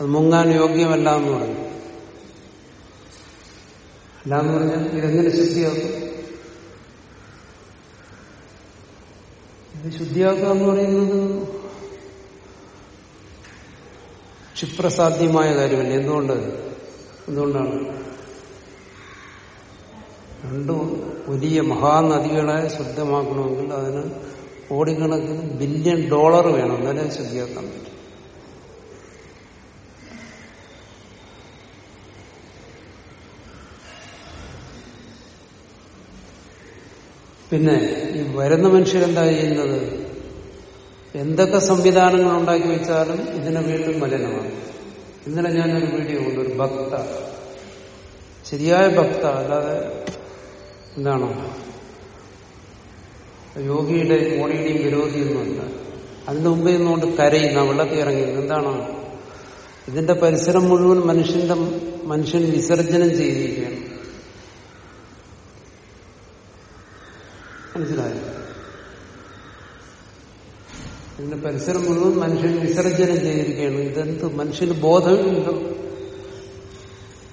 [SPEAKER 1] അത് മുങ്ങാൻ യോഗ്യമല്ല എന്ന് പറഞ്ഞു. അല്ലാന്ന് പറഞ്ഞാൽ ഇതെങ്ങനെ ശുദ്ധിയാക്കും? ഇത് ശുദ്ധിയാക്കുക എന്ന് പറയുന്നത് ക്ഷിപ്രസാധ്യമായ കാര്യമല്ല? എന്തുകൊണ്ട്? എന്തുകൊണ്ടാണ് രണ്ട് വലിയ മഹാനദികളെ ശുദ്ധമാക്കണമെങ്കിൽ അതിന് കോടിക്കണക്കിന് ബില്യൺ ഡോളർ വേണം. എന്നാലേ ശുദ്ധിയാക്കാൻ പറ്റും. പിന്നെ ഈ വരുന്ന മനുഷ്യരെന്താ ചെയ്യുന്നത്? എന്തൊക്കെ സംവിധാനങ്ങൾ ഉണ്ടാക്കി വെച്ചാലും ഇതിനെ വീണ്ടും മലിനമാണ് ഇന്നലെ ഞാനൊരു വീഡിയോ കൊണ്ട് ഒരു ഭക്ത ശരിയായ ഭക്ത അല്ലാതെ എന്താണോ? യോഗിയുടെ മോണിയുടെയും വിരോധിയൊന്നുമല്ല. അതിന്റെ മുമ്പേ നിന്നുകൊണ്ട് കരയുന്ന വെള്ളത്തിൽ ഇറങ്ങിയത് എന്താണ്? ഇതിന്റെ പരിസരം മുഴുവൻ മനുഷ്യന്റെ മനുഷ്യൻ വിസർജനം ചെയ്തിരിക്കുകയാണ്. മനസ്സിലായോ? ഇതിന്റെ പരിസരം മുഴുവൻ മനുഷ്യൻ വിസർജനം ചെയ്തിരിക്കുകയാണ്. ഇതെന്ത് മനുഷ്യന് ബോധമില്ലല്ലോ.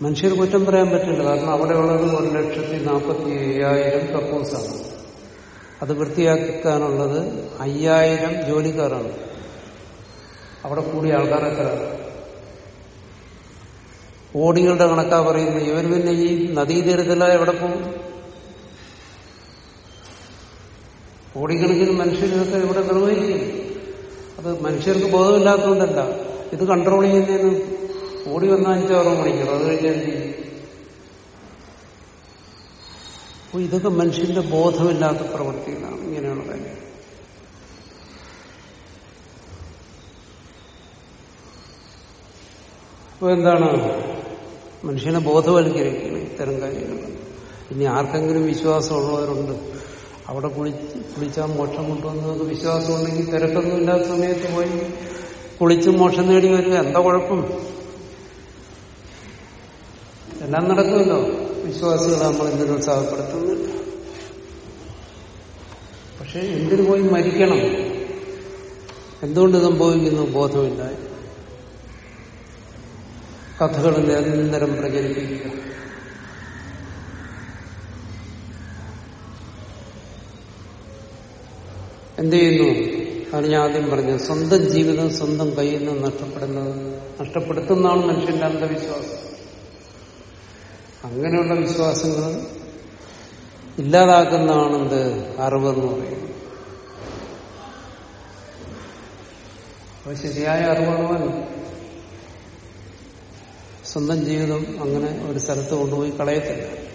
[SPEAKER 1] മനുഷ്യർ കുറ്റം പറയാൻ പറ്റില്ല. കാരണം അവിടെയുള്ളത് ഒരു ലക്ഷത്തി നാൽപ്പത്തി അയ്യായിരം കക്കൂസാണ്. അത് വൃത്തിയാക്കാനുള്ളത് അയ്യായിരം ജോലിക്കാരാണ്. അവിടെ കൂടിയ ആൾക്കാർ ഓടികളുടെ കണക്കാ പറയുന്നത്. ഇവർ പിന്നെ ഈ നദീതീരത്തില എവിടെ പോകും? കോടിക്കണക്കിന് മനുഷ്യരൊക്കെ ഇവിടെ നിർവഹിക്കും അത് മനുഷ്യർക്ക് ബോധമില്ലാത്തതുകൊണ്ടല്ല. ഇത് കൺട്രോൾ ചെയ്യുന്നതിന് ഓടി വന്ന അഞ്ചാറോ മണിക്കൂർ അത് കഴിഞ്ഞാൽ എന്ത് ചെയ്യും? ഇതൊക്കെ മനുഷ്യന്റെ ബോധമില്ലാത്ത പ്രവൃത്തികളാണ് ഇങ്ങനെയുള്ള കാര്യം. അപ്പൊ എന്താണ്? മനുഷ്യനെ ബോധവൽക്കരിക്കണം ഇത്തരം കാര്യങ്ങൾ. ഇനി ആർക്കെങ്കിലും വിശ്വാസമുള്ളവരുണ്ട്. അവിടെ കുളിച്ച് കുളിച്ചാൽ മോക്ഷം കൊണ്ടുവന്നതൊക്കെ വിശ്വാസമുണ്ടെങ്കിൽ തിരക്കൊന്നും ഇല്ലാത്ത സമയത്ത് പോയി കുളിച്ച് മോക്ഷം നേടി വരിക. എന്താ കുഴപ്പം? എല്ലാം നടക്കുമല്ലോ. വിശ്വാസികൾ നമ്മൾ നിരുത്സാഹപ്പെടുത്തുന്നില്ല ഉത്സാഹപ്പെടുത്തുന്നില്ല പക്ഷെ എന്തിനു പോയി മരിക്കണം? എന്തുകൊണ്ട് സംഭവിക്കുന്നു ബോധമില്ല. കഥകൾ നിരന്തരം പ്രചരിപ്പിക്കുക. എന്ത് ചെയ്യുന്നു? അത് ഞാൻ ആദ്യം പറഞ്ഞു സ്വന്തം ജീവിതം സ്വന്തം കയ്യിൽ നിന്ന് നഷ്ടപ്പെടുന്നത് നഷ്ടപ്പെടുത്തുന്നതാണ് മനുഷ്യന്റെ അന്ധവിശ്വാസം. അങ്ങനെയുള്ള വിശ്വാസങ്ങൾ ഇല്ലാതാക്കുന്നതാണ് എന്ത്? അറിവെന്ന് പറയുന്നത്. ശരിയായ അറിവുള്ളവൻ സ്വന്തം ജീവിതം അങ്ങനെ ഒരു സ്ഥലത്ത് കൊണ്ടുപോയി കളയത്തില്ല.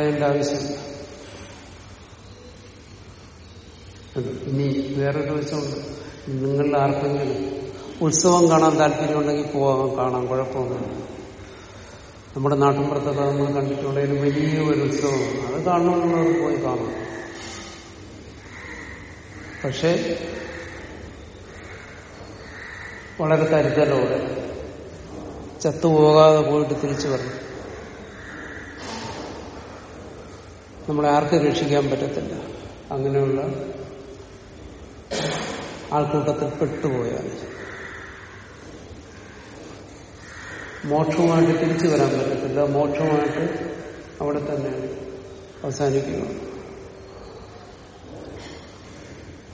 [SPEAKER 1] കളയേണ്ട ആവശ്യമില്ല ഇനി വേറൊരു ദിവസമുണ്ട് നിങ്ങളിൽ ആർക്കെങ്കിലും ഉത്സവം കാണാൻ താല്പര്യമുണ്ടെങ്കിൽ പോവാം കാണാം കുഴപ്പമൊന്നുമില്ല. നമ്മുടെ നാട്ടിൻപുറത്തൊക്കെ നമ്മൾ കണ്ടിട്ടുള്ളതിൽ വലിയ ഒരു ഉത്സവമാണ് അത് കാണണമെന്നുള്ളവർ പോയി കാണാം പക്ഷെ വളരെ കരുതലോടെ ചത്തുപോകാതെ പോയിട്ട് തിരിച്ചു വരണം. നമ്മളെ ആർക്ക് രക്ഷിക്കാൻ പറ്റത്തില്ല. അങ്ങനെയുള്ള ആൾക്കൂട്ടത്തിൽ പെട്ടുപോയാൽ മോക്ഷമായിട്ട് തിരിച്ചു വരാൻ പറ്റത്തില്ല. മോക്ഷമായിട്ട് അവിടെ തന്നെ അവസാനിക്കുക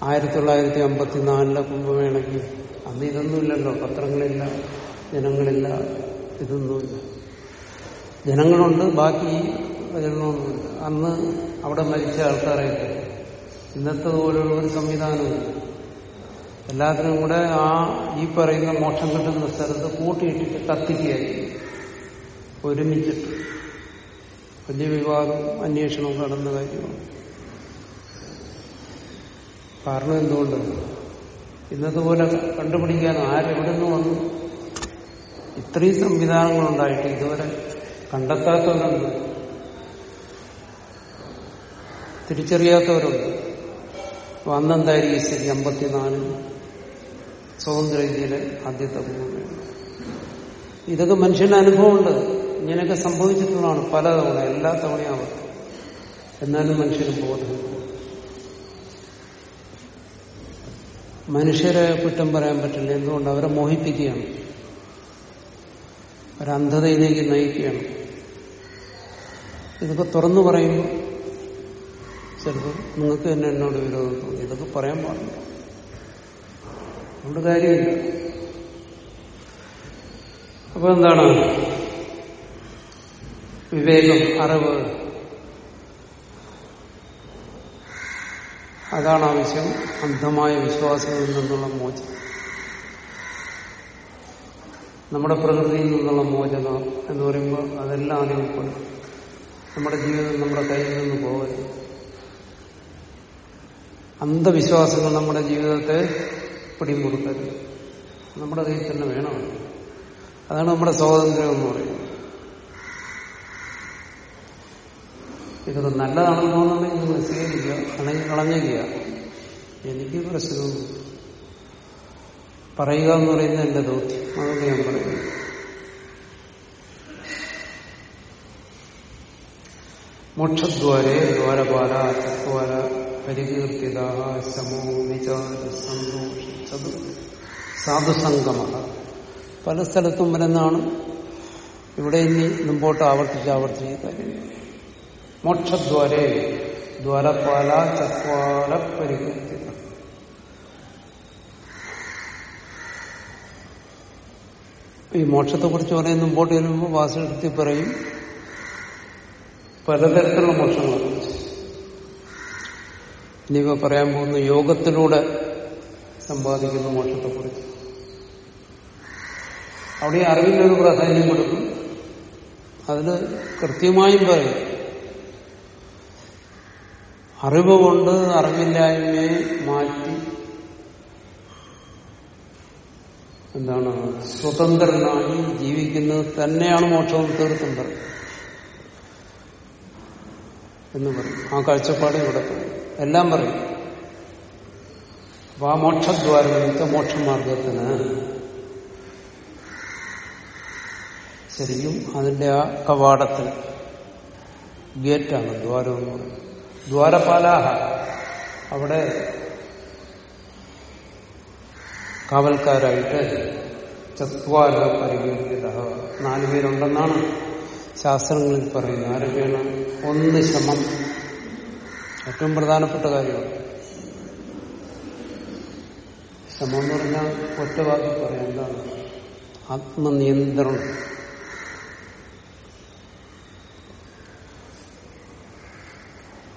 [SPEAKER 1] ആയിരത്തി തൊള്ളായിരത്തി അമ്പത്തി നാലിലെ കുംഭമേളയ്ക്ക് അന്ന് ഇതൊന്നുമില്ലല്ലോ. പത്രങ്ങളില്ല ജനങ്ങളില്ല ഇതൊന്നുമില്ല. ജനങ്ങളുണ്ട്. ബാക്കി പ്രചരണമൊന്നുമില്ല അന്ന് അവിടെ മരിച്ച ആൾക്കാരെയൊക്കെ ഇന്നത്തെ പോലുള്ള ഒരു സംവിധാനമില്ല എല്ലാത്തിനും കൂടെ ആ ഈ പറയുന്ന മോക്ഷം കിട്ടുന്ന സ്ഥലത്ത് കൂട്ടിയിട്ടിട്ട് കത്തിക്കുകയായിരിക്കും ഒരുമിച്ചിട്ട് വലിയ വിവാദം അന്വേഷണം കടന്ന കാര്യമാണ്. കാരണം എന്തുകൊണ്ട്? ഇന്നത്തെ പോലെ കണ്ടുപിടിക്കാൻ ആരെവിടെ നിന്ന് വന്നു? ഇത്രയും സംവിധാനങ്ങളുണ്ടായിട്ട് ഇതുവരെ കണ്ടെത്താത്തവരുണ്ട് തിരിച്ചറിയാത്തവരുണ്ട്. അപ്പൊ അന്നെന്തായിരിക്കും സ്ഥിതി? അമ്പത്തിനാല്. സ്വതന്ത്ര ഇന്ത്യയിലെ ആദ്യത്തെ ഭൂമിയാണ് ഇതൊക്കെ മനുഷ്യന്റെ അനുഭവമുണ്ട്. ഇങ്ങനെയൊക്കെ സംഭവിച്ചിട്ടുള്ളതാണ് പല തവണ എല്ലാ തവണയാവും എന്നാലും മനുഷ്യന് ബോധം മനുഷ്യരെ കുറ്റം പറയാൻ പറ്റില്ല. എന്തുകൊണ്ട്? അവരെ മോഹിപ്പിക്കുകയാണ്. അവരന്ധതയിലേക്ക് നയിക്കുകയാണ്. ഇതൊക്കെ തുറന്നു പറയുമ്പോൾ ചിലപ്പോൾ നിങ്ങൾക്ക് തന്നെ എന്നോട് വിരോധം തോന്നി. ഇതൊക്കെ പറയാൻ പാടില്ല. അതുകൊണ്ട് കാര്യമില്ല. അപ്പൊ എന്താണ്? വിവേകം അറിവ്. അതാണ് ആവശ്യം അന്ധമായ വിശ്വാസങ്ങളിൽ നിന്നുള്ള മോചനം. നമ്മുടെ പ്രകൃതിയിൽ നിന്നുള്ള മോചനം എന്ന് പറയുമ്പോൾ അതെല്ലാം അനുഭവപ്പെടും നമ്മുടെ ജീവിതം നമ്മുടെ കയ്യിൽ നിന്ന് പോകരുത്. അന്ധവിശ്വാസങ്ങൾ നമ്മുടെ ജീവിതത്തെ പിടിമുറുക്കരുത്. നമ്മുടെ കയ്യിൽ തന്നെ വേണം. അതാണ് നമ്മുടെ സ്വാതന്ത്ര്യം എന്ന് പറയുന്നത്. ഇതൊക്കെ നല്ലതാണെന്ന് തോന്നുന്നുണ്ടെങ്കിൽ നിങ്ങൾ സ്വീകരിക്കുക അല്ലെങ്കിൽ കളഞ്ഞിരിക്കുക. എനിക്ക് പ്രശ്നമൊന്നും പറയുക എന്ന് പറയുന്നത് എന്റെ ദൗത്യം. അതുകൊണ്ട് ഞാൻ പറയുന്നു മോക്ഷദ്വാരെ ദ്വാരപാല ചത്വാര പരികീർത്തിത ശമോ വിചാര സന്തോഷ സാധുസംഗമ പല സ്ഥലത്തും വരുന്നതാണ്. ഇവിടെ ഇനി മുമ്പോട്ട് ആവർത്തിച്ച് ആവർത്തിച്ച് കാര്യം. മോക്ഷദ്വാരേ ദ്വാരപാല ചത്വാര പരികീർത്തിത ഈ മോക്ഷത്തെക്കുറിച്ച് പറയുന്ന മുമ്പോട്ട് വരുമ്പോൾ വാസെടുത്തി പറയും. പലതരത്തിലുള്ള മോക്ഷങ്ങളെ കുറിച്ച്. ഇനിയിപ്പോ പറയാൻ പോകുന്ന യോഗത്തിലൂടെ സമ്പാദിക്കുന്ന മോക്ഷത്തെക്കുറിച്ച്. അവിടെ അറിവിനൊരു പ്രാധാന്യം കൊടുക്കും. അതിന് കൃത്യമായും പറയും. അറിവ് കൊണ്ട് അറിവില്ലായ്മയെ മാറ്റി എന്താണ്? സ്വതന്ത്രനായി ജീവിക്കുന്നത് തന്നെയാണ് മോക്ഷവും തീർത്തും പറയും എന്ന് പറയും. ആ കാഴ്ചപ്പാട് ഇവിടെ പറയും എല്ലാം പറയും? അപ്പൊ ആ മോക്ഷദ്വാരം മോക്ഷമാർഗത്തിന്. ശരിക്കും അതിന്റെ ആ കവാടത്തിൽ ഗേറ്റാണ് ദ്വാരം ദ്വാരപാലാഹ. അവിടെ കാവൽക്കാരായിട്ട് ചത്വാര പരിഗണിക്കുക നാലുപേരുണ്ടെന്നാണ് ശാസ്ത്രങ്ങളിൽ പറയുന്നത്. ആരൊക്കെയാണ് ഒന്ന് ശമം. ഏറ്റവും പ്രധാനപ്പെട്ട കാര്യമാണ് ശ്രമം എന്ന് പറഞ്ഞാൽ ഒറ്റ വാക്കി പറയാം. എന്താണ്? ആത്മനിയന്ത്രണം.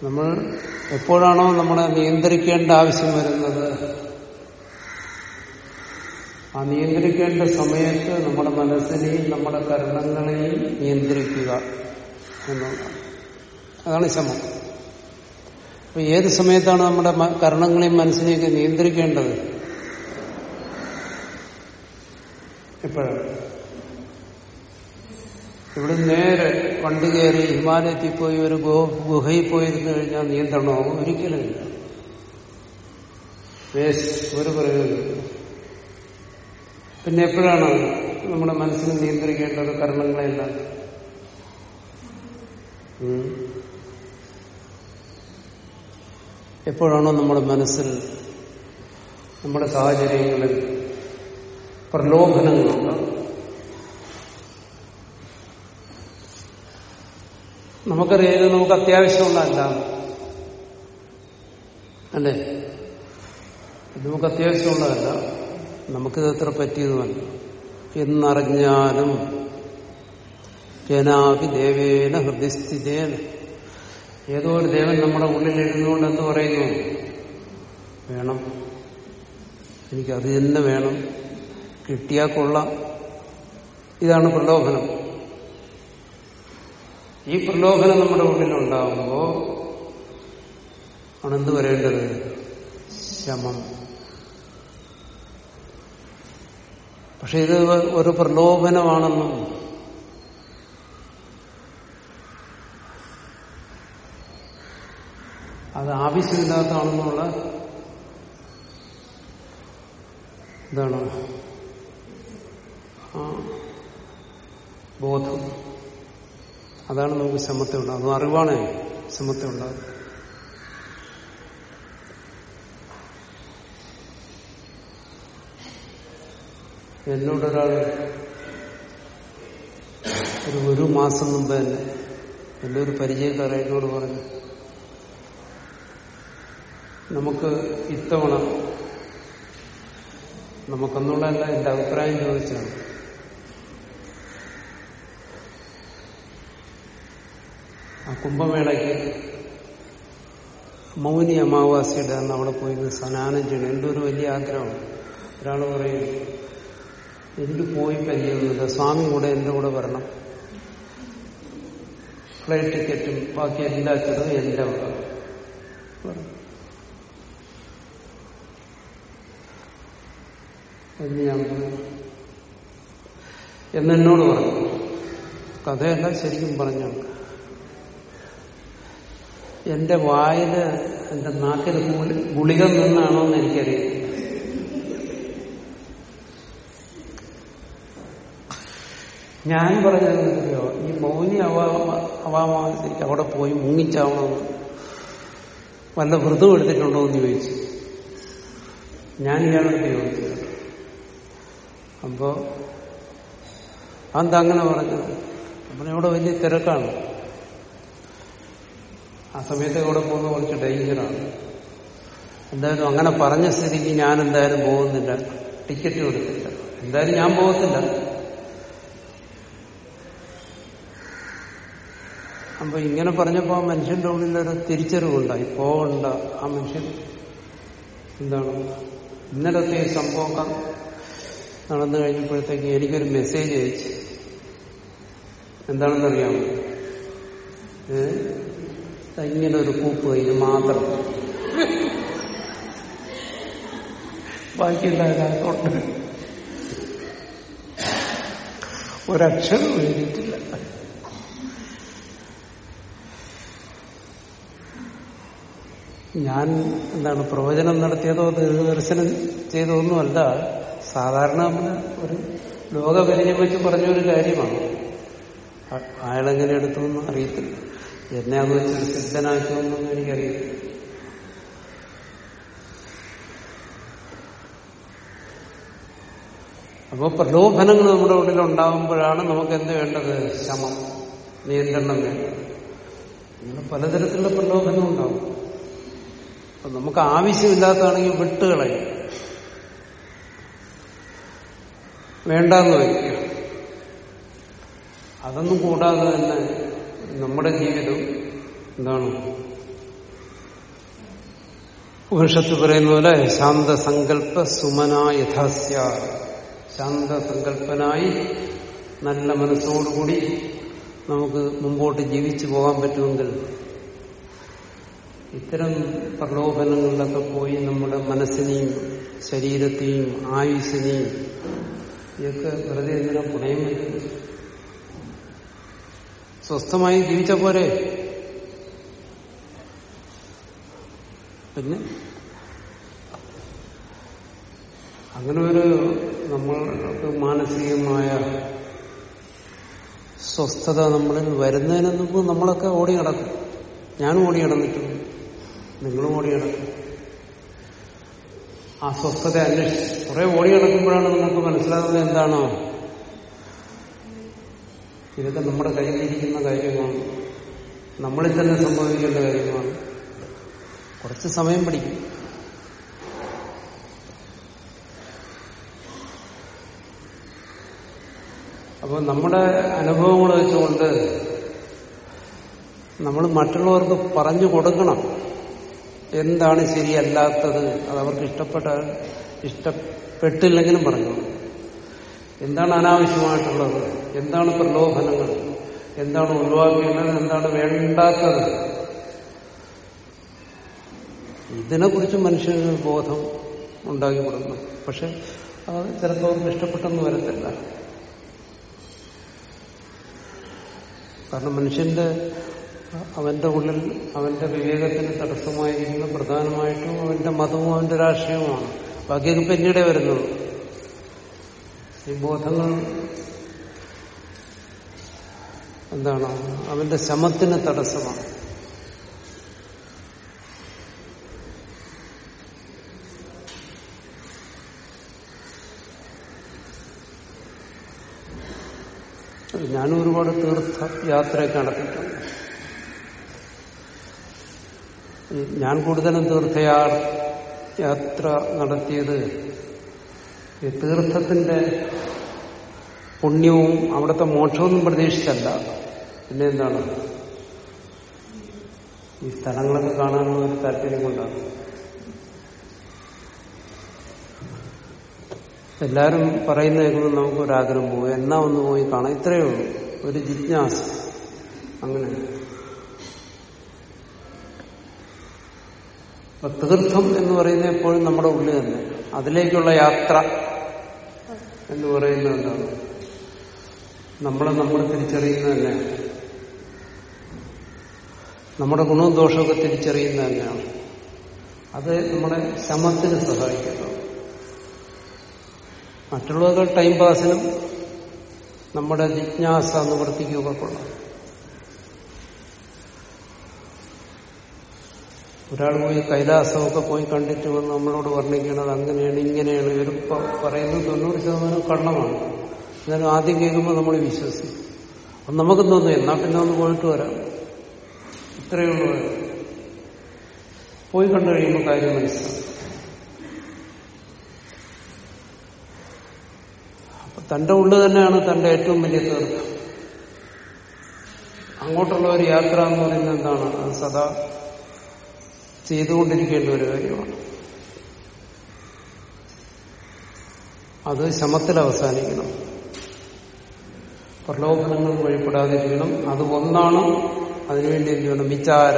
[SPEAKER 1] നമ്മൾ എപ്പോഴാണോ നമ്മളെ നിയന്ത്രിക്കേണ്ട ആവശ്യം വരുന്നത് ആ നിയന്ത്രിക്കേണ്ട സമയത്ത് നമ്മുടെ മനസ്സിനെയും നമ്മുടെ കരണങ്ങളെയും നിയന്ത്രിക്കുക എന്നുള്ളതാണ്. അതാണ് ശമം അപ്പൊ ഏത് സമയത്താണ് നമ്മുടെ കർണങ്ങളെയും മനസ്സിനെയൊക്കെ നിയന്ത്രിക്കേണ്ടത്? എപ്പോഴാണ് ഇവിടെ നേരെ വണ്ടി കയറി ഹിമാലയത്തിൽ പോയി ഒരു ഗുഹ- ഗുഹയിൽ പോയിരുന്നു കഴിഞ്ഞാൽ നിയന്ത്രണമോ? ഒരിക്കലും ഇല്ല. ഒരു പ്രയോജനം പിന്നെ എപ്പോഴാണ് നമ്മുടെ മനസ്സിനെ നിയന്ത്രിക്കേണ്ടത് കർമ്മങ്ങളെല്ലാം എപ്പോഴാണോ നമ്മുടെ മനസ്സിൽ നമ്മുടെ സാഹചര്യങ്ങളിൽ പ്രലോഭനങ്ങളുണ്ട് നമുക്കറിയാം ഇത് നമുക്ക് അത്യാവശ്യമുള്ളതല്ല. അല്ലേ? ഇത് നമുക്ക് അത്യാവശ്യമുള്ളതല്ല. നമുക്കിത് എത്ര പറ്റിയതുമല്ല എന്നറിഞ്ഞാലും ജനാപി ദേവേന ഹൃദയസ്ഥിതേന. ഏതോ ഒരു ദേവൻ നമ്മുടെ ഉള്ളിൽ ഇരുന്നുകൊണ്ട് എന്ത് പറയുന്നു? വേണം. എനിക്കത് തന്നെ വേണം. കിട്ടിയാൽ കൊള്ളാം. ഇതാണ് പ്രലോഭനം. ഈ പ്രലോഭനം നമ്മുടെ ഉള്ളിലുണ്ടാകുമ്പോ ആണ് എന്ത് പറയേണ്ടത്? ശമം. പക്ഷെ ഇത് ഒരു പ്രലോഭനമാണെന്നും അത് ആവശ്യമില്ലാത്തതാണെന്നുള്ള എന്താണ് ആ ബോധം. അതാണ് നമുക്ക് ശ്രമത്തെ ഉണ്ടാകും അതും അറിവാണ്. ശ്രമത്തെ ഉണ്ടാകും എന്നോടൊരാൾ ഒരു ഒരു മാസം മുമ്പ് തന്നെ എന്റെ ഒരു പരിചയക്കാരായിട്ടോട് പറഞ്ഞു നമുക്ക് ഇത്തവണ നമുക്കൊന്നുള്ളതല്ല എന്റെ അഭിപ്രായം ചോദിച്ചാണ് ആ കുംഭമേളയ്ക്ക് മൗനി അമാവാസിയുടെ അന്ന് അവിടെ പോയി സ്നാനം ചെയ്യണം. എന്റെ ഒരു വലിയ ആഗ്രഹമാണ് ഒരാൾ പറയും എനിക്ക് പോയി പരിചയമൊന്നുമില്ല സ്വാമി കൂടെ എന്റെ കൂടെ വരണം. ഫ്ലൈറ്റ് ടിക്കറ്റും ബാക്കി എല്ലാ ചെറുതും എന്റെ എന്ന് പറഞ്ഞു. കഥയല്ല ശരിക്കും പറഞ്ഞു എന്റെ വായിൽ എന്റെ നാക്കിൽ ഗുളി- ഗുളിക നിന്നാണോ എന്ന് എനിക്കറിയാം ഞാൻ പറഞ്ഞോ ഈ മൗനി അവാമാതിരിക്കും അവിടെ പോയി മുങ്ങിച്ചാവണമെന്ന് വല്ല വ്രതം എടുത്തിട്ടുണ്ടോ എന്ന് ചോദിച്ചു. ഞാൻ ഇയാളോട് ചോദിച്ചു. അപ്പോ അതെന്താ അങ്ങനെ പറഞ്ഞത്? അപ്പം ഇവിടെ വലിയ തിരക്കാണ്. ആ സമയത്ത് ഇവിടെ പോകുന്നത് കുറച്ച് ഡേഞ്ചറാണ്. എന്തായാലും അങ്ങനെ പറഞ്ഞ സ്ഥിതിക്ക് ഞാൻ എന്തായാലും പോകുന്നില്ല. ടിക്കറ്റ് കൊടുത്തില്ല. എന്തായാലും ഞാൻ പോകത്തില്ല. അപ്പൊ ഇങ്ങനെ പറഞ്ഞപ്പോ ആ മനുഷ്യന്റെ ഉള്ളിലൊരു തിരിച്ചറിവുണ്ടായി പോകണ്ട ആ മനുഷ്യൻ എന്താണ്? ഇന്നലത്തെ സംഭവം നടന്നു കഴിഞ്ഞപ്പോഴത്തേക്ക് എനിക്കൊരു മെസ്സേജ് അയച്ചു. എന്താണെന്നറിയാമോ? ഇങ്ങനെ ഒരു കൂപ്പ് ഇത് മാത്രം. ബാക്കിയുള്ള അതിനകത്തോട്ട് ഒരക്ഷരം എഴുതിയിട്ടില്ല. ഞാൻ എന്താണ് പ്രവചനം നടത്തിയതോ ദീർഘദർശനം ചെയ്തോ ഒന്നുമല്ല സാധാരണ ഒരു ലോകപരിചയം വെച്ച് പറഞ്ഞൊരു കാര്യമാണ്. അയാളെങ്ങനെ എടുത്തു എന്ന് അറിയത്തില്ല. എന്നെ അത് വെച്ച് സിദ്ധനാക്കുമെന്നൊന്നും എനിക്കറിയത്തില്ല. അപ്പോൾ പ്രലോഭനങ്ങൾ നമ്മുടെ ഉള്ളിൽ ഉണ്ടാകുമ്പോഴാണ് നമുക്ക് എന്ത് വേണ്ടത്? ശമം നിയന്ത്രണം വേണ്ടത്. അങ്ങനെ പലതരത്തിലുള്ള പ്രലോഭനം ഉണ്ടാവും അപ്പൊ നമുക്ക് ആവശ്യമില്ലാത്തതാണെങ്കിൽ വിട്ടുകളയും. വേണ്ടാന്ന് വയ്ക്കുക. അതൊന്നും കൂടാതെ തന്നെ നമ്മുടെ ജീവിതം എന്താണ്? ഉപനിഷത്ത് പറയുന്ന പോലെ ശാന്തസങ്കല്പ സുമന യഥാസ്യ. ശാന്തസങ്കല്പനായി നല്ല മനസ്സോടുകൂടി നമുക്ക് മുമ്പോട്ട് ജീവിച്ചു പോകാൻ പറ്റുമെങ്കിൽ ഇത്തരം പ്രലോഭനങ്ങളിലൊക്കെ പോയി നമ്മുടെ മനസ്സിനെയും ശരീരത്തെയും ആയുസ്സിനെയും ഇതൊക്കെ വെറുതെ എന്തിനാ പുണയം വയ്ക്കുന്നത്? സ്വസ്ഥമായി ജീവിച്ച പോരെ? പിന്നെ? അങ്ങനെ ഒരു നമ്മൾക്ക് മാനസികമായ സ്വസ്ഥത നമ്മളിൽ വരുന്നതിന് മുമ്പ് നമ്മളൊക്കെ ഓടി നടക്കും. ഞാനും ഓടി നടന്നിട്ടുണ്ട്. നിങ്ങളും ഓടി നടക്കും. ആ സ്വസ്ഥത അന്വേഷിച്ച് കുറെ ഓടി നടക്കുമ്പോഴാണ് നമുക്ക് മനസ്സിലാകുന്നത് എന്താണോ? ഇതൊക്കെ നമ്മുടെ കയ്യിലിരിക്കുന്ന കാര്യമാണ്. നമ്മളിൽ തന്നെ സംഭവിക്കേണ്ട കാര്യമാണ്. കുറച്ച് സമയം പിടിക്കും. അപ്പോൾ നമ്മുടെ അനുഭവങ്ങൾ വെച്ചുകൊണ്ട് നമ്മൾ മറ്റുള്ളവർക്ക് പറഞ്ഞു കൊടുക്കണം. എന്താണ് ശരിയല്ലാത്തത്? അത് അവർക്ക് ഇഷ്ടപ്പെട്ട ഇഷ്ടപ്പെട്ടില്ലെങ്കിലും പറഞ്ഞു. എന്താണ് അനാവശ്യമായിട്ടുള്ളത്? എന്താണ് പ്രലോഭനങ്ങൾ? എന്താണ് ഒഴിവാക്കേണ്ടത് എന്താണ് വേണ്ടാത്തത്? ഇതിനെക്കുറിച്ച് മനുഷ്യന് ബോധം ഉണ്ടാക്കി കൊടുക്കണം പക്ഷെ അത് ചിലപ്പോൾ അവർക്ക് ഇഷ്ടപ്പെട്ടെന്ന് വരത്തില്ല. കാരണം മനുഷ്യന്റെ അവന്റെ ഉള്ളിൽ അവന്റെ വിവേകത്തിന് തടസ്സമായിരിക്കുന്ന പ്രധാനമായിട്ടും അവന്റെ മതവും അവന്റെ രാഷ്ട്രീയവുമാണ്. ബാക്കിയൊക്കെ പിന്നീടേ വരുന്നുള്ളൂ. ഈ ബോധങ്ങൾ എന്താണ്? അവന്റെ ശമത്തിന് തടസ്സമാണ്. ഞാനും ഒരുപാട് തീർത്ഥ യാത്രയൊക്കെ നടത്തിയിട്ടുണ്ട്. ഞാൻ കൂടുതലും തീർത്ഥയാ യാത്ര നടത്തിയത് ഈ തീർത്ഥത്തിന്റെ പുണ്യവും അവിടുത്തെ മോക്ഷവും പ്രതീക്ഷിച്ചല്ല. പിന്നെ എന്താണ്? ഈ സ്ഥലങ്ങളൊക്കെ കാണാനുള്ള ഒരു താല്പര്യം കൊണ്ടാണ്. എല്ലാവരും പറയുന്ന കേൾക്കുമ്പോൾ നമുക്കൊരാഗ്രഹം പോകും. എന്നാ ഒന്ന് പോയി കാണാം. ഇത്രയേ ഉള്ളൂ. ഒരു ജിജ്ഞാസ. അങ്ങനെ. അപ്പൊ തീർത്ഥം എന്ന് പറയുന്നത് എപ്പോഴും നമ്മുടെ ഉള്ളിൽ തന്നെ. അതിലേക്കുള്ള യാത്ര എന്ന് പറയുന്നത് എന്താണ്? നമ്മളെ നമ്മൾ തിരിച്ചറിയുന്നത് തന്നെയാണ്. നമ്മുടെ ഗുണവും ദോഷമൊക്കെ തിരിച്ചറിയുന്നത് തന്നെയാണ്. അത് നമ്മുടെ ശമത്തിന് സഹായിക്കുന്നു. മറ്റുള്ളവർക്ക് ടൈം പാസിനും നമ്മുടെ ജിജ്ഞാസ നിവർത്തിക്കുകയൊക്കെ കൊള്ളാം. ഒരാൾ പോയി കൈലാസമൊക്കെ പോയി കണ്ടിട്ട് വന്ന് നമ്മളോട് വർണിക്കുന്നത് അങ്ങനെയാണ് ഇങ്ങനെയാണ്. ഇവർ പറയുന്നത് തൊണ്ണൂറ് ശതമാനം കള്ളമാണ്. എന്നാലും ആദ്യം കേൾക്കുമ്പോൾ നമ്മൾ വിശ്വസിക്കും. അപ്പം നമുക്ക് തോന്നുന്നു എന്നാ പിന്നെ ഒന്ന് പോയിട്ട് വരാം. ഇത്രയേ ഉള്ളൂ. പോയി കണ്ടു കഴിയുമ്പോൾ കാര്യം മനസ്സിലാവും. അപ്പൊ തന്റെ ഉള്ളു തന്നെയാണ് തന്റെ ഏറ്റവും വലിയ തീർത്ഥം. അങ്ങോട്ടുള്ള ഒരു യാത്ര എന്ന് പറയുന്നത് എന്താണ്? സദാ ചെയ്തുകൊണ്ടിരിക്കേണ്ട ഒരു കാര്യമാണ്. അത് ശമത്തിൽ അവസാനിക്കണം. പ്രലോഭനങ്ങൾ വഴിപ്പെടാതിരിക്കണം. അത് ഒന്നാണ്. അതിനുവേണ്ടി എന്ത് ചെയ്യണം? വിചാര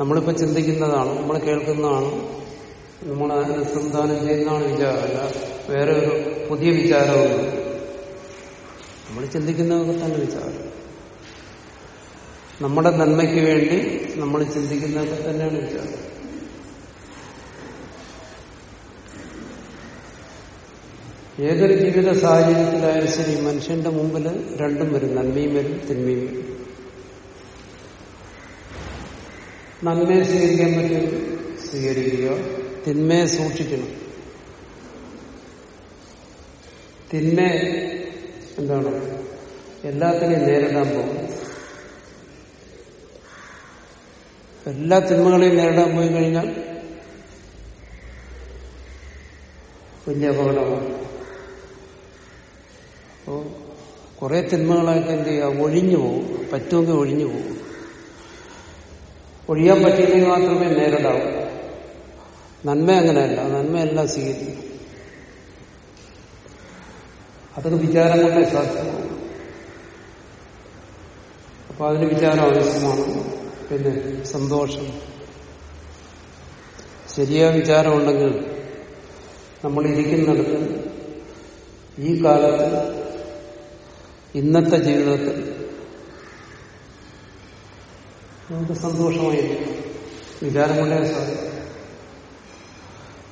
[SPEAKER 1] നമ്മളിപ്പോ ചിന്തിക്കുന്നതാണ് നമ്മൾ കേൾക്കുന്നതാണ് നമ്മൾ അനുസന്ധാനം ചെയ്യുന്നതാണ് വിചാരമല്ല വേറെ ഒരു പുതിയ വിചാരമൊന്നും നമ്മൾ ചിന്തിക്കുന്നതൊക്കെ തന്നെ വിചാരം നമ്മുടെ നന്മയ്ക്ക് വേണ്ടി നമ്മൾ ചിന്തിക്കുന്നതൊക്കെ തന്നെയാണ് വിചാരം ഏതൊരു ജീവിത സാഹചര്യത്തിലായാലും ശരി മനുഷ്യന്റെ മുമ്പിൽ രണ്ടും വരും നന്മയും വരും തിന്മയും വരും. നന്മയെ സ്വീകരിക്കാൻ പറ്റും സ്വീകരിക്കുക തിന്മയെ സൂക്ഷിക്കണം. തിന്മ എന്താണ്? എല്ലാത്തിനെയും നേരിടാൻ പോകും എല്ലാ തിന്മകളെയും നേരിടാൻ പോയി കഴിഞ്ഞാൽ വലിയ അപകടമാണ്. അപ്പോ കുറെ തിന്മകളൊക്കെ എന്ത് ചെയ്യുക? ഒഴിഞ്ഞു പോകും. പറ്റുമെങ്കിൽ ഒഴിഞ്ഞു പോകും. ഒഴിയാൻ പറ്റിയില്ലെങ്കിൽ മാത്രമേ നേരിടാവൂ. നന്മ അങ്ങനെയല്ല. നന്മയെല്ലാം സ്വീകരിക്കും. അതൊക്കെ വിചാരം കൊണ്ടേ സാധ്യമാവും അപ്പൊ അതിന് വിചാരം ആവശ്യമാണ്. പിന്നെ സന്തോഷം. ശരിയായ വിചാരമുണ്ടെങ്കിൽ നമ്മൾ ഇരിക്കുന്നിടത്ത് ഈ കാലത്ത് ഇന്നത്തെ ജീവിതത്തിൽ നമുക്ക് സന്തോഷമായിരിക്കും വിചാരം കൊണ്ടേ സാധിക്കും.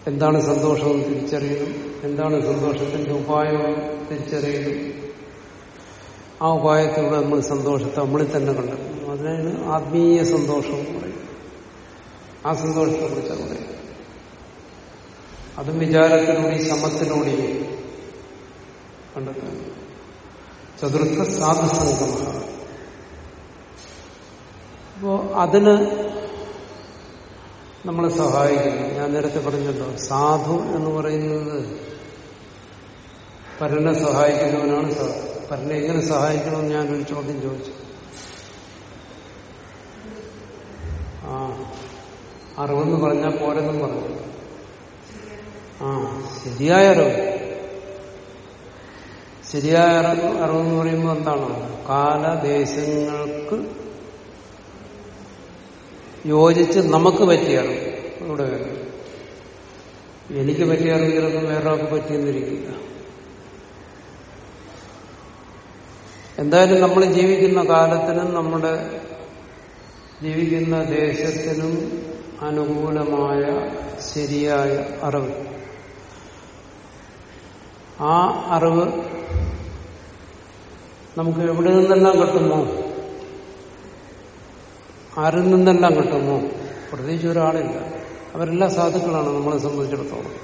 [SPEAKER 1] എന്താണ് സന്തോഷം തിരിച്ചറിയണം? എന്താണ് സന്തോഷത്തിന്റെ ഉപായം തിരിച്ചറിയണം? ആ ഉപായത്തിലൂടെ നമ്മൾ സന്തോഷത്തെ നമ്മളിൽ തന്നെ കണ്ടെത്തുന്നു അതിനാണ് ആത്മീയ സന്തോഷം പറയുന്നത് ആ സന്തോഷത്തെ കുറിച്ചാണ് പറയുന്നത്. അതും വിചാരത്തിലൂടെ സമത്തിലൂടെയും കണ്ടെത്തുന്നു ചതുർത്ഥ സാധുസംഗമ. അപ്പോ അതിന് നമ്മളെ സഹായിക്കുന്നു. ഞാൻ നേരത്തെ പറഞ്ഞല്ലോ സാധു എന്ന് പറയുന്നത് പരനെ സഹായിക്കുന്നവനാണ് സാധു. പരനെ എങ്ങനെ സഹായിക്കണമെന്ന് ഞാനൊരു ചോദ്യം ചോദിച്ചു. ആ. അറിവെന്ന് പറഞ്ഞാൽ പോരെന്നും പറഞ്ഞു. ആ ശരിയായ അറിവ്. ശരിയായ അറിവ് അറിവെന്ന് പറയുമ്പോൾ എന്താണ്? കാലദേശങ്ങൾക്ക് യോജിച്ച് നമുക്ക് പറ്റിയ അറിവ്. ഇവിടെ എനിക്ക് പറ്റിയ അറിവ് ചിലപ്പോൾ വേറൊരാൾക്ക് പറ്റിയെന്നിരിക്കില്ല. എന്തായാലും നമ്മൾ ജീവിക്കുന്ന കാലത്തിനും നമ്മുടെ ജീവിക്കുന്ന ദേശത്തിനും അനുകൂലമായ ശരിയായ അറിവ്. ആ അറിവ് നമുക്ക് എവിടെ നിന്നെല്ലാം കിട്ടുമോ ആരിൽ നിന്നെല്ലാം കിട്ടുമോ പ്രത്യേകിച്ച് ഒരാളില്ല. അവരെല്ലാം സാധുക്കളാണ് നമ്മളെ സംബന്ധിച്ചിടത്തോളം.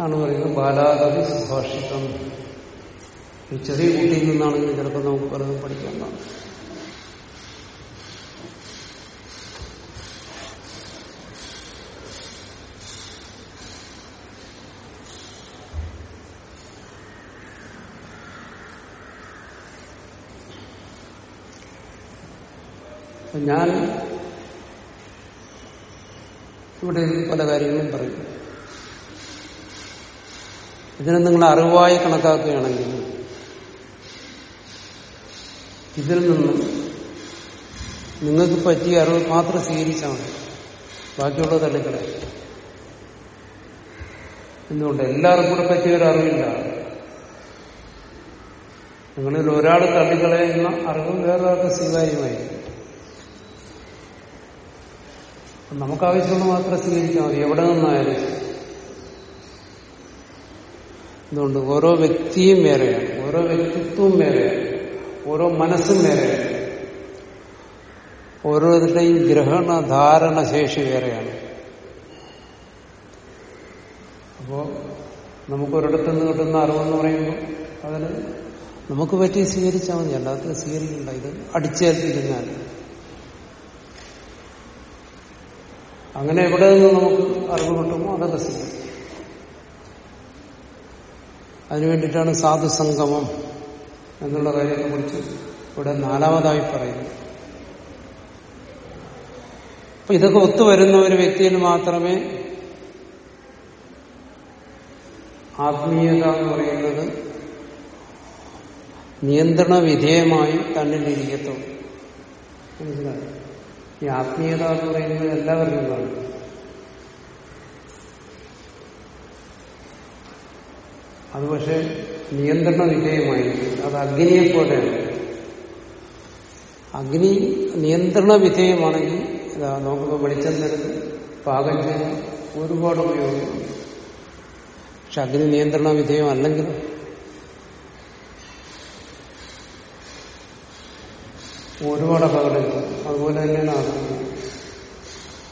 [SPEAKER 1] ആണ് പറയുന്നത് ബാലാകവി സുഭാഷിതം. ചെറിയ കുട്ടിയിൽ നിന്നാണെങ്കിൽ ചിലപ്പോൾ നമുക്ക് പലതും പഠിക്കാവുന്നതാണ്. ഞാൻ ഇവിടെ പല കാര്യങ്ങളും പറയും. ഇതിനെ നിങ്ങൾ അറിവായി കണക്കാക്കുകയാണെങ്കിൽ ഇതിൽ നിന്നും നിങ്ങൾക്ക് പറ്റിയ അറിവ് മാത്രം സ്വീകരിച്ചാണ് ബാക്കിയുള്ള തള്ളിക്കളെ എന്തുകൊണ്ട്? എല്ലാവർക്കും കൂടെ പറ്റിയ ഒരു അറിവില്ല. നിങ്ങളിൽ ഒരാൾ തള്ളിക്കളയുന്ന അറിവ് വേറൊരാൾക്ക് സ്വീകാര്യമായിരിക്കും നമുക്ക് ആവശ്യമുള്ള മാത്രം സ്വീകരിച്ചാൽ മതി. എവിടെ നിന്നായാലും എന്തുകൊണ്ട് ഓരോ വ്യക്തിയും വേറെയാണ്. ഓരോ വ്യക്തിത്വവും വേറെയാണ്. ഓരോ മനസ്സും വേറെയാണ്. ഓരോരുത്തരുടെയും ഗ്രഹണ ശേഷി വേറെയാണ്. അപ്പോ നമുക്ക് ഒരിടത്തു നിന്ന് കിട്ടുന്ന അറിവെന്ന് പറയുമ്പോൾ അതിന് നമുക്ക് പറ്റി സ്വീകരിച്ചാൽ മതി. അല്ലാത്ത സ്വീകരിക്കണ്ട. ഇത് അടിച്ചേൽപ്പിക്കുന്നതാണ് അങ്ങനെ എവിടെ നിന്ന് നമുക്ക് അറിവ് കിട്ടുമോ അതൊക്കെ സ്വീകരിക്കും അതിനുവേണ്ടിയിട്ടാണ് സാധുസംഗമം എന്നുള്ള കാര്യത്തെക്കുറിച്ച് ഇവിടെ നാലാമതായി പറയുന്നു അപ്പൊ ഇതൊക്കെ ഒത്തുവരുന്ന ഒരു വ്യക്തിയിൽ മാത്രമേ ആത്മീയത എന്ന് പറയുന്നത് നിയന്ത്രണ വിധേയമായി തന്നിലിരിക്കത്തുള്ളൂ. മനസ്സിലായി? ഈ ആത്മീയത എന്ന് പറയുന്നത് എല്ലാവർക്കും കാണും. അത് പക്ഷെ നിയന്ത്രണ വിധേയമായിരിക്കും. അത് അഗ്നിയെ പോലെയാണ്. അഗ്നി നിയന്ത്രണ വിധേയമാണെങ്കിൽ ഇതാ നോക്കുമ്പോൾ വെളിച്ചം തരുന്നത് പാകം ചെയ്യാൻ ഒരുപാട് ഉപയോഗിക്കുന്നു. പക്ഷെ അഗ്നി നിയന്ത്രണ വിധേയം അല്ലെങ്കിൽ ഒരുപാട് അപകടങ്ങൾ. അതുപോലെ തന്നെയാണ് ആത്മീയ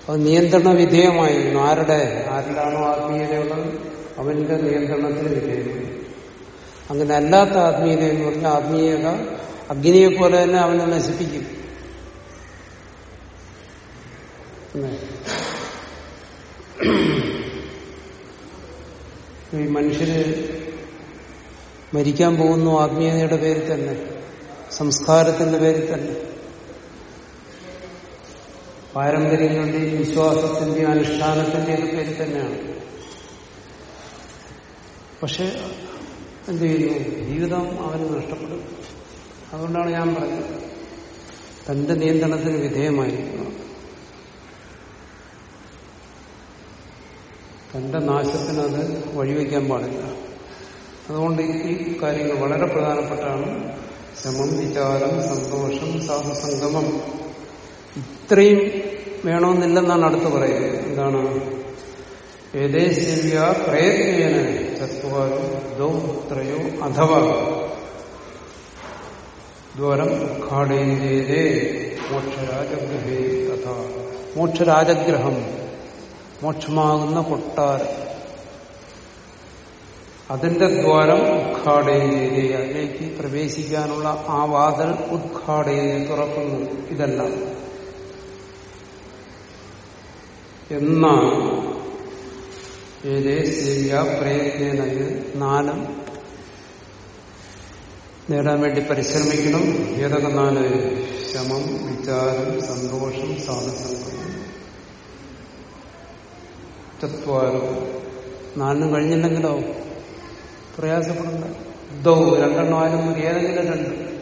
[SPEAKER 1] അത് നിയന്ത്രണ വിധേയമായിരുന്നു. ആരുടെ? ആരിലാണോ ആത്മീയതയുള്ളത് അവന്റെ നിയന്ത്രണത്തിന് വിധേയമായി അങ്ങനെ അല്ലാത്ത ആത്മീയത എന്ന് പറഞ്ഞാൽ ആത്മീയത അഗ്നിയെ പോലെ തന്നെ അവനെ നശിപ്പിക്കും. ഈ മനുഷ്യര് മരിക്കാൻ പോകുന്നു ആത്മീയതയുടെ പേരിൽ തന്നെ. സംസ്കാരത്തിന്റെ പേരിൽ തന്നെ. പാരമ്പര്യങ്ങളുടെയും വിശ്വാസത്തിന്റെയും അനുഷ്ഠാനത്തിന്റെയും പേരിൽ തന്നെയാണ്. പക്ഷെ എന്ത് ചെയ്യുന്നു? ജീവിതം അവന് നഷ്ടപ്പെടും. അതുകൊണ്ടാണ് ഞാൻ പറഞ്ഞത്. തന്റെ നിയന്ത്രണത്തിന് വിധേയമായിരിക്കണം. തന്റെ നാശത്തിന് അത് വഴിവെക്കാൻ പാടില്ല. അതുകൊണ്ട് ഈ കാര്യങ്ങൾ വളരെ പ്രധാനപ്പെട്ടാണ് ശമം വിചാരം സന്തോഷം സാഹസംഗമം. ഇത്രയും വേണമെന്നില്ലെന്നാണ് അടുത്ത് പറയുന്നത്. എന്താണ്? ഏതേശ്വര്യ പ്രയത്നേന ചത്വാരോ ദൗത്രയോ അഥവാ. ദ്വാരം ഉദ്ഘാടയന്തേ മോക്ഷരാജഗ്രഹേ തഥാ. മോക്ഷരാജഗ്രഹം മോക്ഷമാകുന്ന കൊട്ടാരം. അതിന്റെ ദ്വാരം ഉദ്ഘാടയന്തേ അതിലേക്ക് പ്രവേശിക്കാനുള്ള ആ വാതിൽ ഉദ്ഘാടയന്തേ തുറക്കുന്നു. ഇതല്ല. എന്നാണ് ഏതേ സേവ്യ നാലും നേടാൻ വേണ്ടി പരിശ്രമിക്കണം. ഏതൊക്കെ നാല്? ശമം വിചാരം സന്തോഷം സാധസംഗം ചത്വാരം. നാലിനും കഴിഞ്ഞില്ലെങ്കിലോ? പ്രയാസപ്പെടണ്ട ദൗ രണ്ടെണ്ണം ആയാലും മതി. ഏതെങ്കിലും രണ്ട്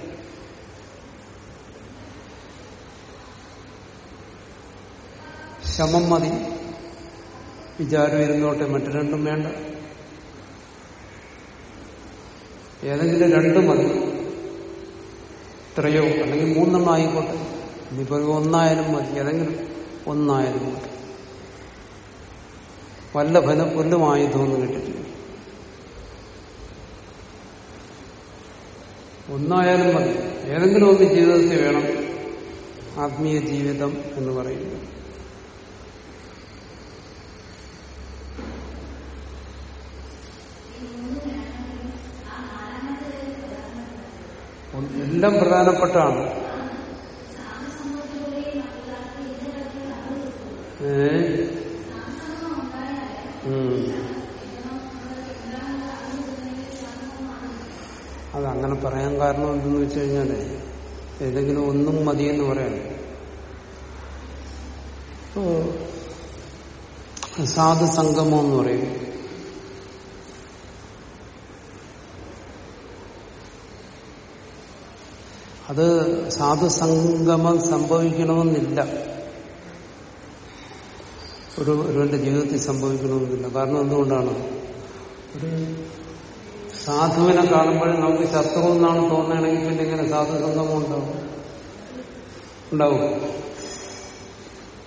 [SPEAKER 1] ശമം മതി. വിചാരം ഇരുന്നോട്ടെ. മറ്റു രണ്ടും വേണ്ട. ഏതെങ്കിലും രണ്ടും മതി. ഇത്രയോ. അല്ലെങ്കിൽ മൂന്നെണ്ണം ആയിക്കോട്ടെ. ഇനിയിപ്പോ ഒന്നായാലും മതി. ഏതെങ്കിലും ഒന്നായാലും മതി. വല്ല ഫലം കൊല്ലുമായി തോന്നുന്നു കേട്ടിട്ടില്ല. ഒന്നായാലും മതി. ഏതെങ്കിലും ഒന്ന് ജീവിതത്തിൽ വേണം. ആത്മീയ ജീവിതം എന്ന് പറയുന്നത്. എല്ലാം പ്രധാനപ്പെട്ടാണ് ഏ? ഉം. അങ്ങനെ പറയാൻ കാരണം എന്തെന്ന് വെച്ച് കഴിഞ്ഞാൽ ഏതെങ്കിലും ഒന്നും മതിയെന്ന് ഇപ്പോ സാധു സംഗമം എന്ന് പറയും. അത് സാധുസംഗമം സംഭവിക്കണമെന്നില്ല. ഒരു ഒരുവന്റെ ജീവിതത്തിൽ സംഭവിക്കണമെന്നില്ല. കാരണം എന്തുകൊണ്ടാണ്? ഒരു സാധുവിനെ കാണുമ്പോഴും നമുക്ക് ശത്രു എന്നാണ് തോന്നുകയാണെങ്കിൽ പിന്നെ ഇങ്ങനെ സാധു സാധുസംഗമം ഉണ്ടാവും ഉണ്ടാവും.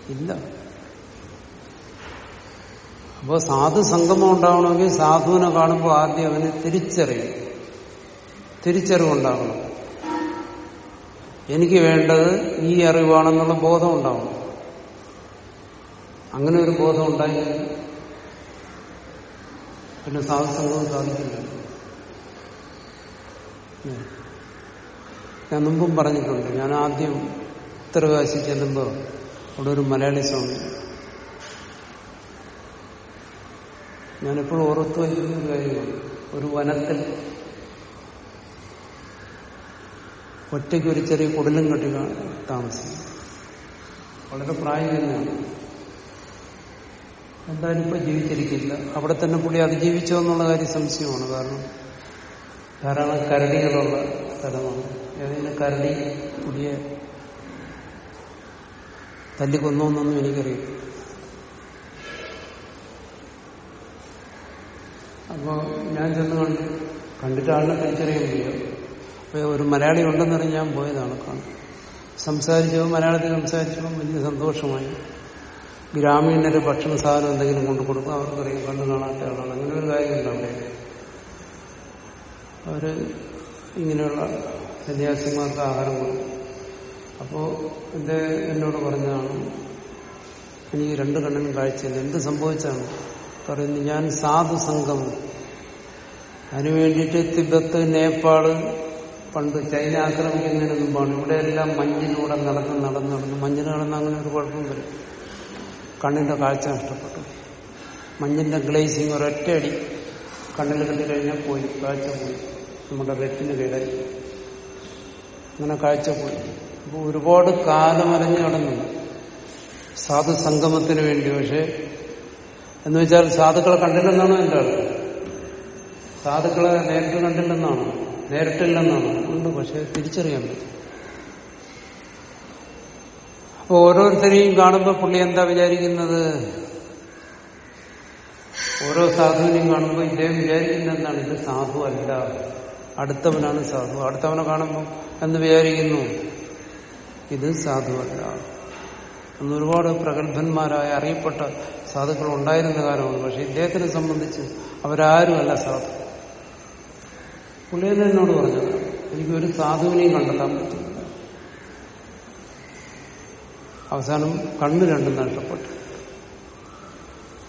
[SPEAKER 1] ഇല്ല. അപ്പോൾ സാധുസംഗമം ഉണ്ടാവണമെങ്കിൽ സാധുവിനെ കാണുമ്പോൾ ആദ്യം അവന് തിരിച്ചറിയും. തിരിച്ചറിവുണ്ടാകണം എനിക്ക് വേണ്ടത് ഈ അറിവാണെന്നുള്ള ബോധം ഉണ്ടാവണം. അങ്ങനെ ഒരു ബോധം ഉണ്ടായി പിന്നെ സാധുസംഗം സാധിക്കില്ല. ഉം. ഞാൻ മുമ്പും പറഞ്ഞിട്ടുണ്ട്. ഞാൻ ആദ്യം ഉത്തരകാശി ചെല്ലുമ്പോൾ അവിടെ ഒരു മലയാളി സ്വാമി. ഞാനെപ്പോഴും ഓർത്തു വയ്ക്കുന്ന ഒരു കാര്യമാണ്. ഒരു വനത്തിൽ ഒറ്റയ്ക്ക് ഒരു ചെറിയ കുടലും കെട്ടി താമസിക്കും. വളരെ പ്രായം തന്നെയാണ്. എന്തായാലും ഇപ്പൊ ജീവിച്ചിരിക്കില്ല. അവിടെ തന്നെ പുള്ളി അതിജീവിച്ചോ എന്നുള്ള കാര്യം സംശയമാണ്. കാരണം ധാരാളം കരടികളുള്ള സ്ഥലമാണ്. ഏതെങ്കിലും കരടി പുള്ളിയെ തല്ലിക്കൊന്നോന്നൊന്നും എനിക്കറിയില്ല. അപ്പോ ഞാൻ ചെന്ന് കണ്ടു കണ്ടിട്ട് ആളിനെ തിരിച്ചറിയാൻ വയ്യ അപ്പൊ ഒരു മലയാളി ഉണ്ടെന്നറിഞ്ഞ് ഞാൻ പോയതാണ് കാണാൻ. സംസാരിച്ചപ്പോൾ മലയാളത്തിൽ സംസാരിച്ചപ്പോൾ വലിയ സന്തോഷമായി. ഗ്രാമീണര് ഭക്ഷണ സാധനം എന്തെങ്കിലും കൊണ്ടു കൊടുക്കും അവർക്കറിയാം കണ്ണു കാണാത്ത ആളാണ്. അങ്ങനെ ഒരു കാര്യമുണ്ട് അവിടെ അവർ ഇങ്ങനെയുള്ള സന്യാസിമാർക്ക് ആഹാരം കൊടുക്കും അപ്പോ എന്റെ എന്നോട് പറഞ്ഞതാണ് എനിക്ക് രണ്ട് കണ്ണിനും കാഴ്ചയില്ല. എന്ത് സംഭവിച്ചാണ്? പറയുന്നു ഞാൻ സാധു സംഘം. അതിനു വേണ്ടിയിട്ട് തിബത്ത് നേപ്പാൾ പണ്ട് ചൈന ആക്രമിക്കുന്നതിന് മുമ്പാണ്. ഇവിടെ എല്ലാം മഞ്ഞിലൂടെ നടന്ന് നടന്ന് നടന്ന് മഞ്ഞിൽ നടന്ന് അങ്ങനെ ഒരു കുഴപ്പം വരും. കണ്ണിന്റെ കാഴ്ച നഷ്ടപ്പെട്ടു. മഞ്ഞിന്റെ ഗ്ലേസിങ് ഒരൊറ്റയടി. കണ്ണിൽ കണ്ടു കഴിഞ്ഞാൽ പോയി കാഴ്ച പോയി. നമ്മുടെ റെറ്റിന് കേടായി അങ്ങനെ കാഴ്ച പോയി. അപ്പോൾ ഒരുപാട് കാലം അലഞ്ഞു നടന്നു. സാധുസംഗമത്തിന് വേണ്ടി പക്ഷേ എന്ന് വെച്ചാൽ സാധുക്കളെ കണ്ടില്ലെന്നാണോ എന്റെ ആൾ സാധുക്കളെ നേരിട്ട് കണ്ടില്ലെന്നാണോ? നേരിട്ടില്ലെന്നാണോ? ഉണ്ട് പക്ഷെ തിരിച്ചറിയാൻ പറ്റും. അപ്പൊ ഓരോരുത്തരെയും കാണുമ്പോൾ പുള്ളി എന്താ വിചാരിക്കുന്നത്? ഓരോ സാധുവിനെയും കാണുമ്പോൾ ഇദ്ദേഹം വിചാരിക്കുന്ന എന്താണ് ഇത് സാധു അല്ല. അടുത്തവനാണ് സാധു. അടുത്തവനെ കാണുമ്പോൾ എന്ന് വിചാരിക്കുന്നു? ഇത് സാധുവല്ല അന്ന് ഒരുപാട് പ്രഗത്ഭന്മാരായ അറിയപ്പെട്ട സാധുക്കൾ ഉണ്ടായിരുന്ന കാലമാണ്. പക്ഷെ ഇദ്ദേഹത്തിനെ സംബന്ധിച്ച് അവരാരുമല്ല സാധു. പുള്ളിയെ എന്നോട് പറഞ്ഞത് എനിക്കൊരു സാധുവിനെയും കണ്ടെത്താൻ പറ്റില്ല. അവസാനം കണ്ണ് രണ്ടും നഷ്ടപ്പെട്ടു.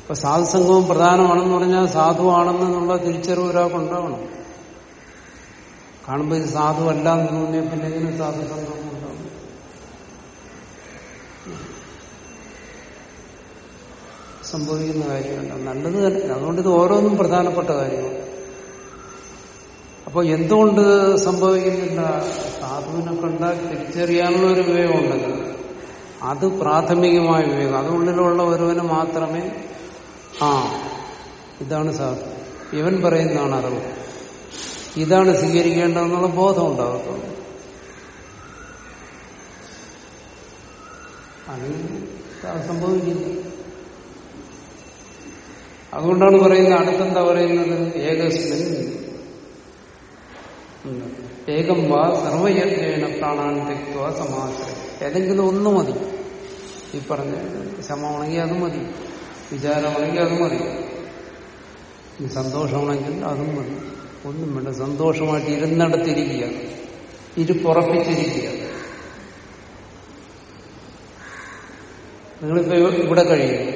[SPEAKER 1] അപ്പൊ സാധുസംഗവും പ്രധാനമാണെന്ന് പറഞ്ഞാൽ സാധുവാണെന്നുള്ള തിരിച്ചറിവ് ഒരാൾക്കുണ്ടാവണം കാണുമ്പോൾ ഇത് സാധുവല്ല എന്ന് തോന്നിയ പിന്നെ എങ്ങനെ സാധുസംഗം ഉണ്ടാവും? സംഭവിക്കുന്ന കാര്യമല്ല നല്ലത് തന്നെ. അതുകൊണ്ട് ഇത് ഓരോന്നും പ്രധാനപ്പെട്ട കാര്യമാണ് അപ്പൊ എന്തുകൊണ്ട് സംഭവിക്കുന്നില്ല? സാധുവിനെ കണ്ട തിരിച്ചറിയാനുള്ള ഒരു വിവേകമുണ്ടല്ലോ. അത് പ്രാഥമികമായ വിവേകം. അതുള്ളിലുള്ള ഒരുവന് മാത്രമേ ആ ഇതാണ് ഇവൻ പറയുന്നതാണ് അറിവ്. ഇതാണ് സ്വീകരിക്കേണ്ടതെന്നുള്ള ബോധം ഉണ്ടാകത്തുള്ളൂ. അത് സംഭവിക്കില്ല അതുകൊണ്ടാണ് പറയുന്നത് അടുത്തെന്താ പറയുന്നത്? ഏകസ്മിൻ. ഏകം വാ സർവയജ്ഞേന പ്രാണാൻ തെക്വ സമാശ്രയം ഏതെങ്കിലും ഒന്ന് മതി. ഈ പറഞ്ഞ ശമമാണെങ്കിൽ അത് മതി. വിചാരമാണെങ്കിൽ അത് മതി. സന്തോഷമാണെങ്കിൽ അതും മതി. ഒന്നും വേണ്ട. സന്തോഷമായിട്ട് ഇരുന്നിടത്തിരിക്കുക. ഇരുപ്പുറപ്പിച്ചിരിക്കുക നിങ്ങളിപ്പോ ഇവിടെ കഴിയും.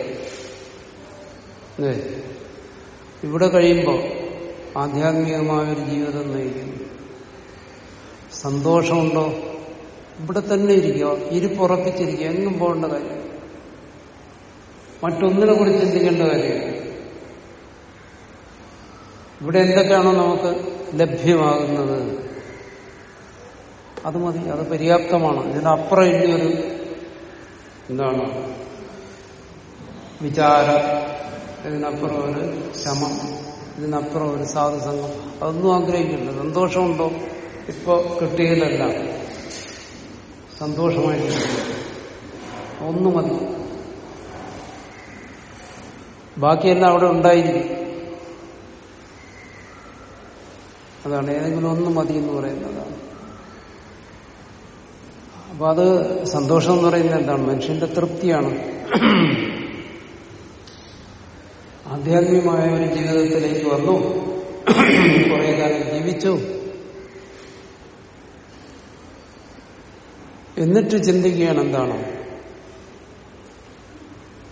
[SPEAKER 1] ഇവിടെ കഴിയുമ്പോൾ ആധ്യാത്മികമായ ഒരു ജീവിതം നയിക്കുന്നു സന്തോഷമുണ്ടോ? ഇവിടെ തന്നെ ഇരിക്കുക. ഇരുപ്പുറപ്പിച്ചിരിക്കുക എങ്ങും പോകേണ്ട കാര്യം മറ്റൊന്നിനെ കുറിച്ച് ചിന്തിക്കേണ്ട കാര്യമില്ല ഇവിടെ എന്തൊക്കെയാണോ നമുക്ക് ലഭ്യമാകുന്നത്? അത് മതി അത് പര്യാപ്തമാണ്. ഇതിനപ്പുറം ഇനിയൊരു എന്താണ്? വിചാരം ഇതിനപ്പുറം ഒരു ശമം ഇതിനപ്പുറം ഒരു സാധുസംഘം അതൊന്നും ആഗ്രഹിക്കില്ല സന്തോഷമുണ്ടോ? ഇപ്പൊ കിട്ടിയതല്ല. സന്തോഷമായിട്ട് ഒന്നു മതി. ബാക്കിയെല്ലാം അവിടെ ഉണ്ടായിരിക്കും. അതാണ് ഏതെങ്കിലും ഒന്ന് മതി എന്ന് പറയുന്നതാണ് അപ്പൊ അത് സന്തോഷം എന്ന് പറയുന്നത് എന്താണ്? മനുഷ്യന്റെ തൃപ്തിയാണ്. ആധ്യാത്മികമായ ഒരു ജീവിതത്തിലേക്ക് വന്നു. കുറെ കാലം ജീവിച്ചു. എന്നിട്ട് ചിന്തിക്കുകയാണ് എന്താണ്?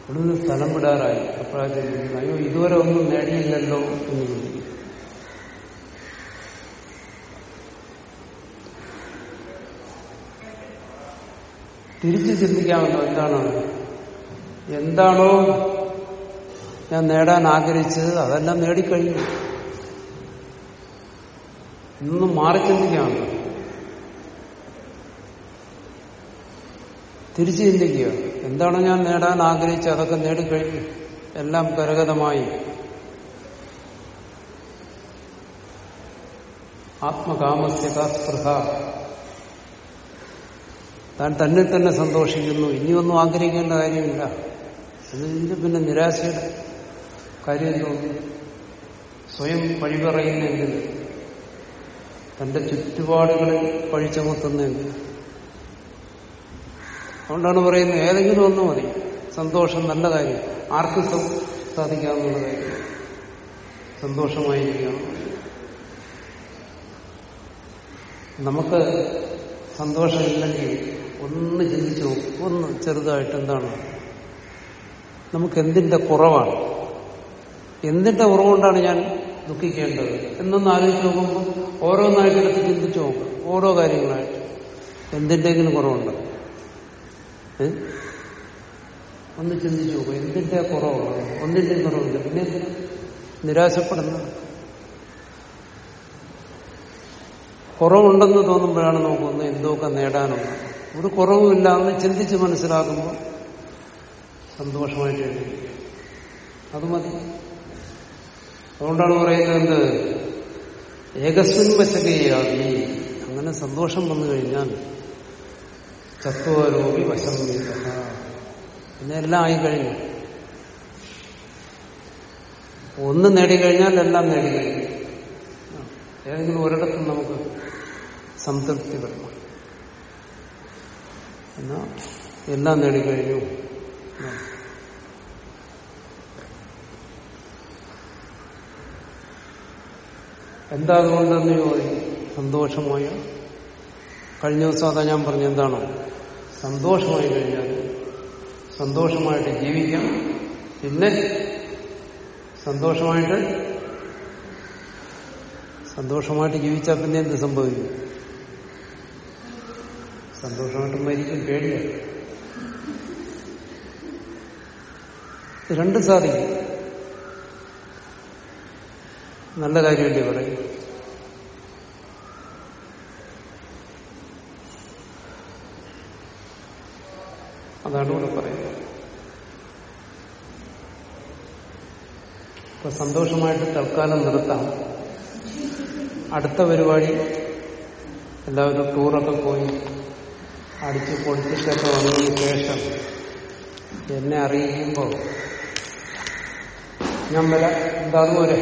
[SPEAKER 1] ഇവിടുന്ന് സ്ഥലം വിടാറായി. അപ്രാചാര്യം അയ്യോ ഇതുവരെ ഒന്നും നേടിയില്ലല്ലോ. എന്ന് ചോദിക്കും തിരിച്ച് ചിന്തിക്കാമല്ലോ എന്താണോ? എന്താണോ ഞാൻ നേടാൻ ആഗ്രഹിച്ചത് അതെല്ലാം നേടിക്കഴിഞ്ഞു. ഇന്നും മാറി ചിന്തിക്കാമല്ലോ. തിരിച്ചു ചിന്തിക്കുക എന്താണോ ഞാൻ നേടാൻ ആഗ്രഹിച്ചത്? അതൊക്കെ നേടിക്കഴിഞ്ഞു എല്ലാം കരഗതമായി. ആത്മകാമസ്യകാസ്പൃഹ താൻ തന്നെ തന്നെ സന്തോഷിക്കുന്നു. ഇനിയൊന്നും ആഗ്രഹിക്കേണ്ട കാര്യമില്ല. എന്നതിന്റെ പിന്നെ നിരാശയുടെ കാര്യം തോന്നുന്നു സ്വയം വഴിപറയുന്നെങ്കിൽ തന്റെ ചുറ്റുപാടുകളിൽ പഴി ചുമത്തുന്നെങ്കിൽ അതുകൊണ്ടാണ് പറയുന്നത് ഏതെങ്കിലും ഒന്ന് മതി. സന്തോഷം നല്ല കാര്യം. ആർക്കും സാധിക്കാവുന്ന കാര്യം? സന്തോഷമായിരിക്കണം. നമുക്ക് സന്തോഷമില്ലെങ്കിൽ ഒന്ന് ചിന്തിച്ചു നോക്കും. ഒന്ന് ചെറുതായിട്ട് എന്താണ്? നമുക്ക് എന്തിന്റെ കുറവാണ്? എന്തിന്റെ കുറവുകൊണ്ടാണ് ഞാൻ ദുഃഖിക്കേണ്ടത്? എന്നൊന്ന് ആലോചിച്ച് നോക്കുമ്പോൾ ഓരോന്നായിട്ട് എടുത്ത് ചിന്തിച്ചു നോക്കും. ഓരോ കാര്യങ്ങളായിട്ട്. എന്തിന്റെങ്കിലും കുറവുണ്ട്? ഒന്ന് ചിന്തിച്ചു നോക്കും. എന്തിന്റെ കുറവുള്ളത്? ഒന്നിന്റെയും കുറവില്ല. പിന്നെ നിരാശപ്പെടുന്ന കുറവുണ്ടെന്ന് തോന്നുമ്പോഴാണ് നോക്കുന്നത് എന്തൊക്കെ നേടാനുള്ളത് ഒരു കുറവുമില്ല. എന്ന് ചിന്തിച്ച് മനസ്സിലാക്കുമ്പോൾ സന്തോഷമായിട്ട് എഴുതി. അത് മതി. അതുകൊണ്ടാണ് പറയുന്നത് ഏകസ്മിൻ വശകയാതി. അങ്ങനെ സന്തോഷം വന്നു കഴിഞ്ഞാൽ ചത്വരോഗി വശം. പിന്നെ എല്ലാം ആയിക്കഴിഞ്ഞു ഒന്ന് നേടിക്കഴിഞ്ഞാൽ എല്ലാം നേടിക്കഴിഞ്ഞു. ഏതെങ്കിലും ഒരിടത്തും നമുക്ക് സംതൃപ്തി വരണം എന്നാ എല്ലാം നേടിക്കഴിഞ്ഞു. എന്താ അതുകൊണ്ടെന്ന് ചോദിക്കും സന്തോഷമായ കഴിഞ്ഞ ദിവസം അതാ ഞാൻ പറഞ്ഞ എന്താണോ? സന്തോഷമായി കഴിഞ്ഞാൽ സന്തോഷമായിട്ട് ജീവിക്കാം. പിന്നെ സന്തോഷമായിട്ട് സന്തോഷമായിട്ട് ജീവിച്ചാൽ പിന്നെ എന്ത് സംഭവിക്കും? സന്തോഷമായിട്ട് മരിക്കും പേടിയ. രണ്ടും സാധിക്കും. നല്ല കാര്യമല്ലേ പറയും അതാണ് ഇവിടെ പറയുന്നത്. ഇപ്പൊ സന്തോഷമായിട്ട് തൽക്കാലം നിർത്താം. അടുത്ത പരിപാടി എല്ലാവരും ടൂറൊക്കെ പോയി അടിച്ച് പൊളിച്ചിട്ടൊക്കെ വന്നതിന് ശേഷം എന്നെ അറിയിക്കുമ്പോൾ ഞാൻ വരാം. എന്താ അതുപോലെ